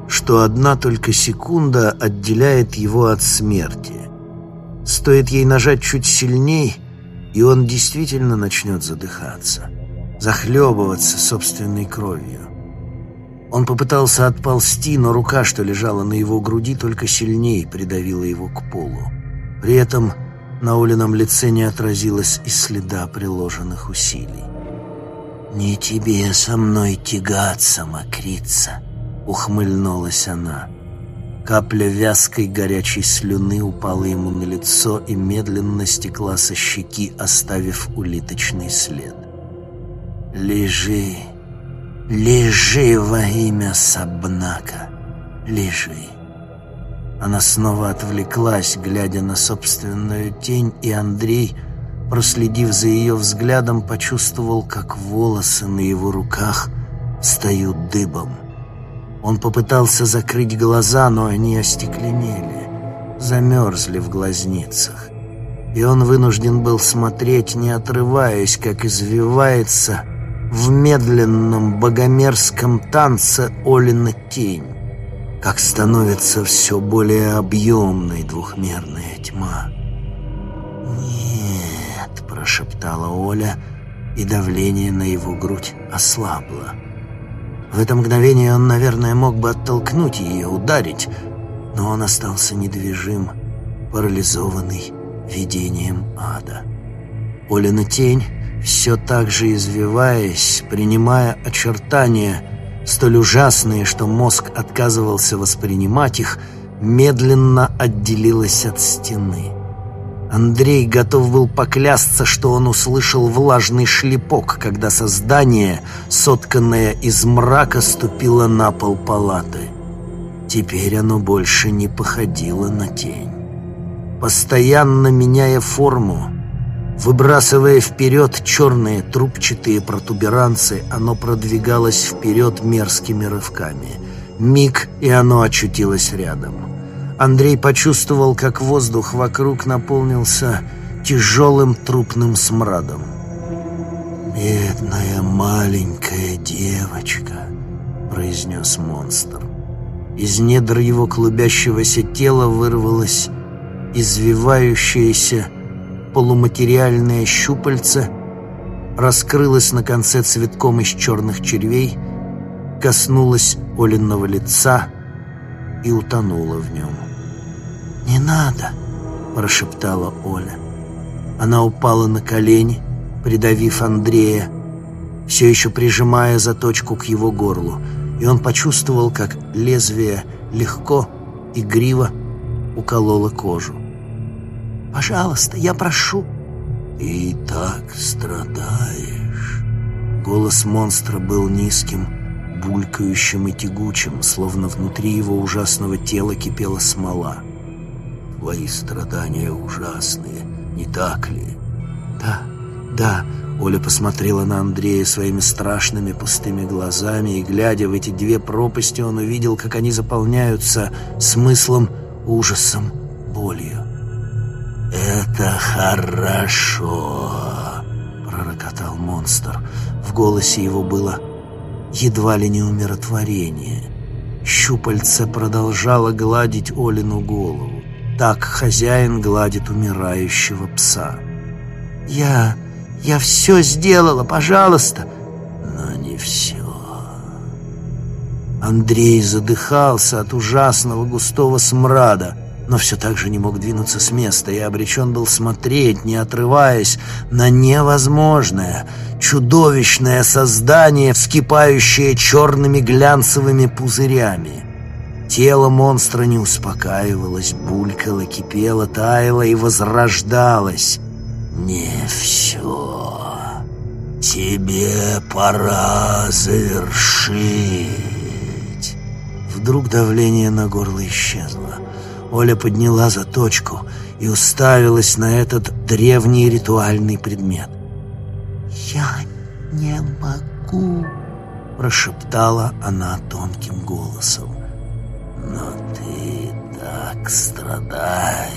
что одна только секунда отделяет его от смерти. Стоит ей нажать чуть сильней, и он действительно начнет задыхаться, захлебываться собственной кровью. Он попытался отползти, но рука, что лежала на его груди, только сильнее придавила его к полу. При этом на Олином лице не отразилось и следа приложенных усилий. «Не тебе со мной тягаться, мокрица!» — ухмыльнулась она. Капля вязкой горячей слюны упала ему на лицо и медленно стекла со щеки, оставив улиточный след. «Лежи!» «Лежи во имя Сабнака, лежи». Она снова отвлеклась, глядя на собственную тень, и Андрей, проследив за ее взглядом, почувствовал, как волосы на его руках встают дыбом. Он попытался закрыть глаза, но они остекленели, замерзли в глазницах. И он вынужден был смотреть, не отрываясь, как извивается в медленном богомерзком танце Олина тень, как становится все более объемной двухмерная тьма. «Нет», — прошептала Оля, и давление на его грудь ослабло. В это мгновение он, наверное, мог бы оттолкнуть ее, ударить, но он остался недвижим, парализованный видением ада. Олина тень все так же извиваясь, принимая очертания, столь ужасные, что мозг отказывался воспринимать их, медленно отделилась от стены. Андрей готов был поклясться, что он услышал влажный шлепок, когда создание, сотканное из мрака, ступило на пол палаты. Теперь оно больше не походило на тень. Постоянно меняя форму, Выбрасывая вперед черные трубчатые протуберанцы, оно продвигалось вперед мерзкими рывками. Миг, и оно очутилось рядом. Андрей почувствовал, как воздух вокруг наполнился тяжелым трупным смрадом. «Бедная маленькая девочка», — произнес монстр. Из недр его клубящегося тела вырвалось извивающееся, полуматериальное щупальце раскрылось на конце цветком из черных червей, коснулось Олиного лица и утонуло в нем. «Не надо!» — прошептала Оля. Она упала на колени, придавив Андрея, все еще прижимая заточку к его горлу, и он почувствовал, как лезвие легко, и игриво укололо кожу. Пожалуйста, я прошу». «И так страдаешь». Голос монстра был низким, булькающим и тягучим, словно внутри его ужасного тела кипела смола. «Твои страдания ужасные, не так ли?» «Да, да», — Оля посмотрела на Андрея своими страшными пустыми глазами, и, глядя в эти две пропасти, он увидел, как они заполняются смыслом, ужасом, болью. «Это хорошо», — пророкотал монстр. В голосе его было едва ли не умиротворение. Щупальце продолжало гладить Олину голову. Так хозяин гладит умирающего пса. «Я... я все сделала, пожалуйста!» «Но не все...» Андрей задыхался от ужасного густого смрада но все так же не мог двинуться с места и обречен был смотреть, не отрываясь, на невозможное, чудовищное создание, вскипающее черными глянцевыми пузырями. Тело монстра не успокаивалось, булькало, кипело, таяло и возрождалось. «Не все. Тебе пора завершить». Вдруг давление на горло исчезло. Оля подняла заточку и уставилась на этот древний ритуальный предмет. «Я не могу», — прошептала она тонким голосом. «Но ты так страдаешь»,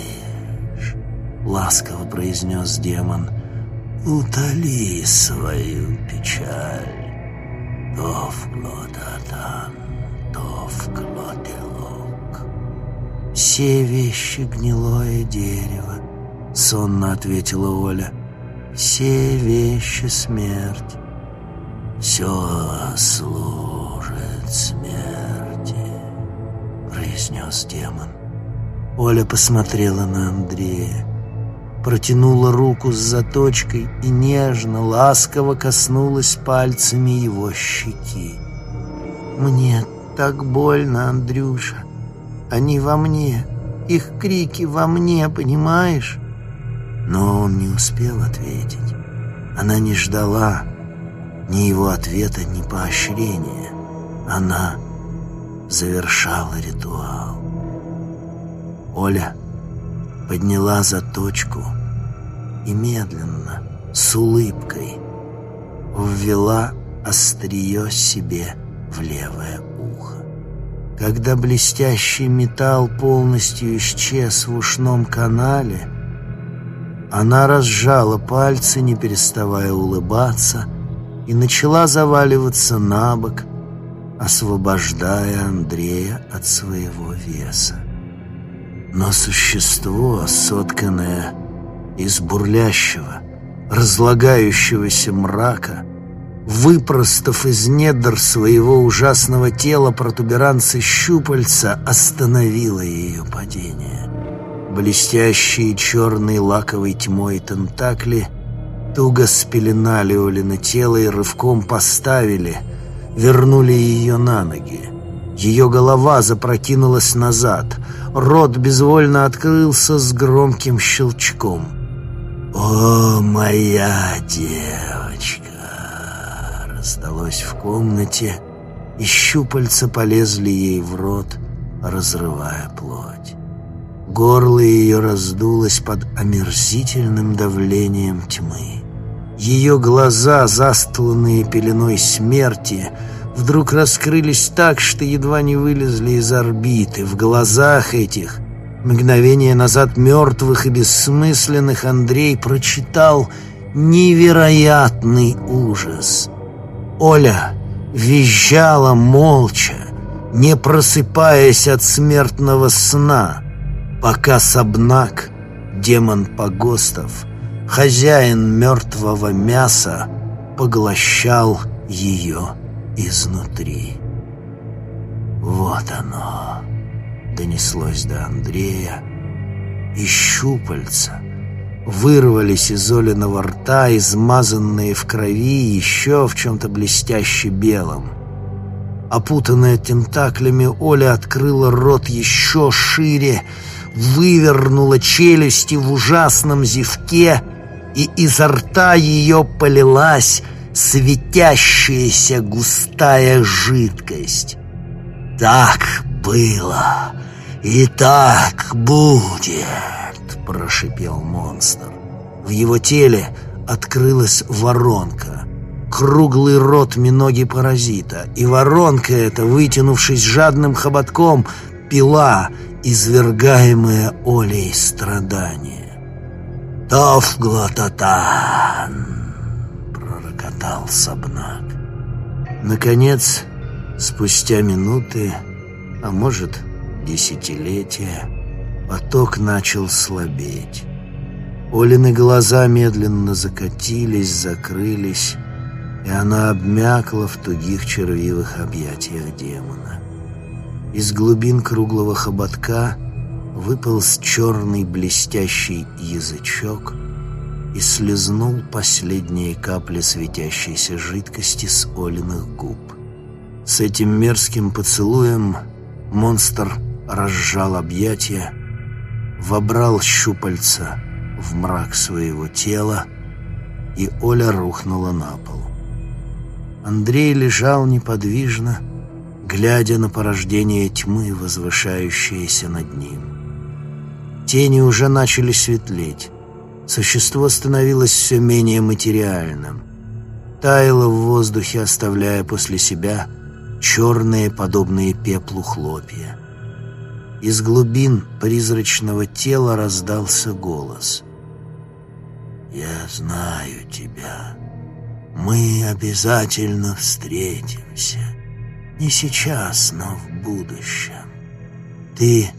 — ласково произнес демон. «Утоли свою печаль. Тов глотатан, тов глотелок». «Все вещи гнилое дерево», — сонно ответила Оля. «Все вещи смерть. Все служит смерти», — произнес демон. Оля посмотрела на Андрея, протянула руку с заточкой и нежно, ласково коснулась пальцами его щеки. «Мне так больно, Андрюша. Они во мне, их крики во мне, понимаешь?» Но он не успел ответить. Она не ждала ни его ответа, ни поощрения. Она завершала ритуал. Оля подняла заточку и медленно, с улыбкой, ввела острие себе в левое ухо. Когда блестящий металл полностью исчез в ушном канале, она разжала пальцы, не переставая улыбаться, и начала заваливаться на бок, освобождая Андрея от своего веса. Но существо, сотканное из бурлящего, разлагающегося мрака, выпростав из недр своего ужасного тела протуберанцы щупальца, остановило ее падение. Блестящие черной лаковой тьмой тентакли туго спеленали Олины тело и рывком поставили, вернули ее на ноги. Ее голова запрокинулась назад, рот безвольно открылся с громким щелчком. «О, моя девочка!» раздалось в комнате, и щупальца полезли ей в рот, разрывая плоть. Горло ее раздулось под омерзительным давлением тьмы. Ее глаза, застланные пеленой смерти, вдруг раскрылись так, что едва не вылезли из орбиты. В глазах этих, мгновение назад мертвых и бессмысленных, Андрей прочитал невероятный ужас. Оля визжала молча, не просыпаясь от смертного сна — пока Сабнак, демон погостов, хозяин мертвого мяса, поглощал ее изнутри. Вот оно, донеслось до Андрея, и щупальца вырвались из Олиного рта, измазанные в крови еще в чем-то блестяще белом. Опутанная тентаклями, Оля открыла рот еще шире, вывернула челюсти в ужасном зевке, и изо рта ее полилась светящаяся густая жидкость. «Так было и так будет!» — прошипел монстр. В его теле открылась воронка. Круглый рот миноги паразита, и воронка эта, вытянувшись жадным хоботком, пила извергаемое Олей страдание. «Тавглотатан!» — пророкотал Сабнак. Наконец, спустя минуты, а может, десятилетия, поток начал слабеть. Олины глаза медленно закатились, закрылись, и она обмякла в тугих червивых объятиях демона. Из глубин круглого хоботка выполз черный блестящий язычок и слезнул последние капли светящейся жидкости с Олиных губ. С этим мерзким поцелуем монстр разжал объятия, вобрал щупальца в мрак своего тела, и Оля рухнула на пол. Андрей лежал неподвижно, глядя на порождение тьмы, возвышающееся над ним. Тени уже начали светлеть. Существо становилось все менее материальным. таяла в воздухе, оставляя после себя черные, подобные пеплу хлопья. Из глубин призрачного тела раздался голос. «Я знаю тебя. Мы обязательно встретимся. Не сейчас, но в будущем. Ты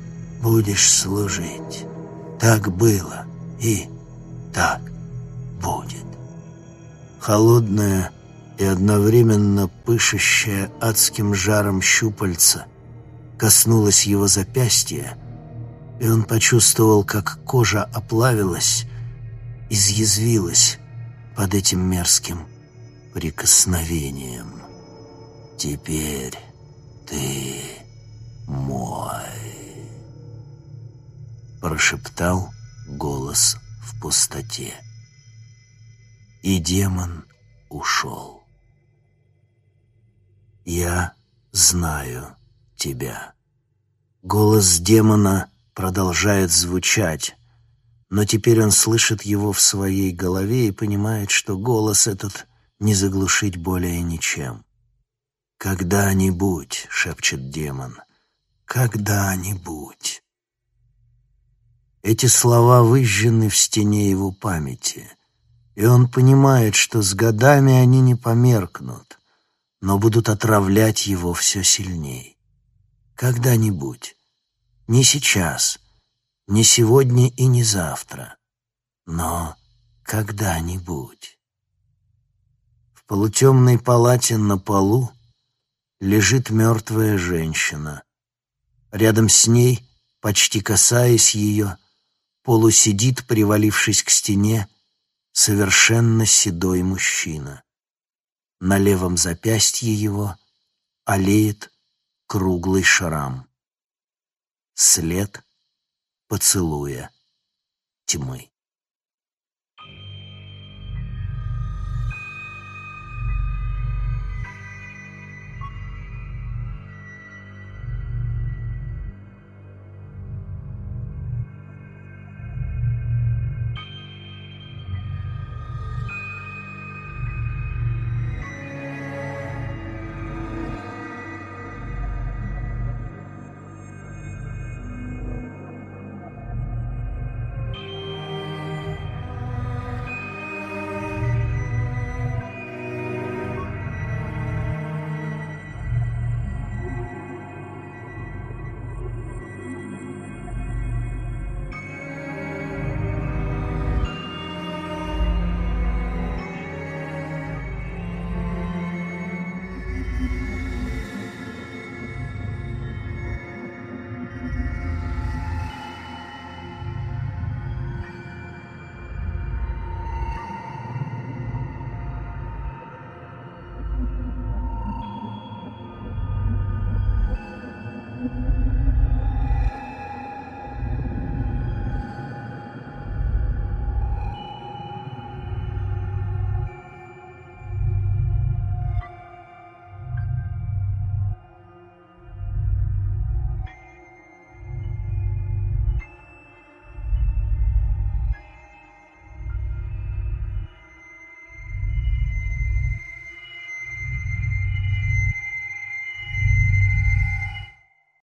будешь служить. Так было и так будет». Холодная и одновременно пышущая адским жаром щупальца коснулась его запястья, и он почувствовал, как кожа оплавилась, изъязвилась под этим мерзким прикосновением. «Теперь ты мой», — прошептал голос в пустоте. И демон ушел. «Я знаю тебя». Голос демона продолжает звучать, но теперь он слышит его в своей голове и понимает, что голос этот не заглушить более ничем. «Когда-нибудь», — шепчет демон, — «когда-нибудь». Эти слова выжжены в стене его памяти, и он понимает, что с годами они не померкнут, но будут отравлять его все сильней. Когда-нибудь. Не сейчас, не сегодня и не завтра, но когда-нибудь. В полутемной палате на полу лежит мертвая женщина. Рядом с ней, почти касаясь ее, полусидит, привалившись к стене, совершенно седой мужчина. На левом запястье его олеет круглый шрам. След поцелуя тьмы.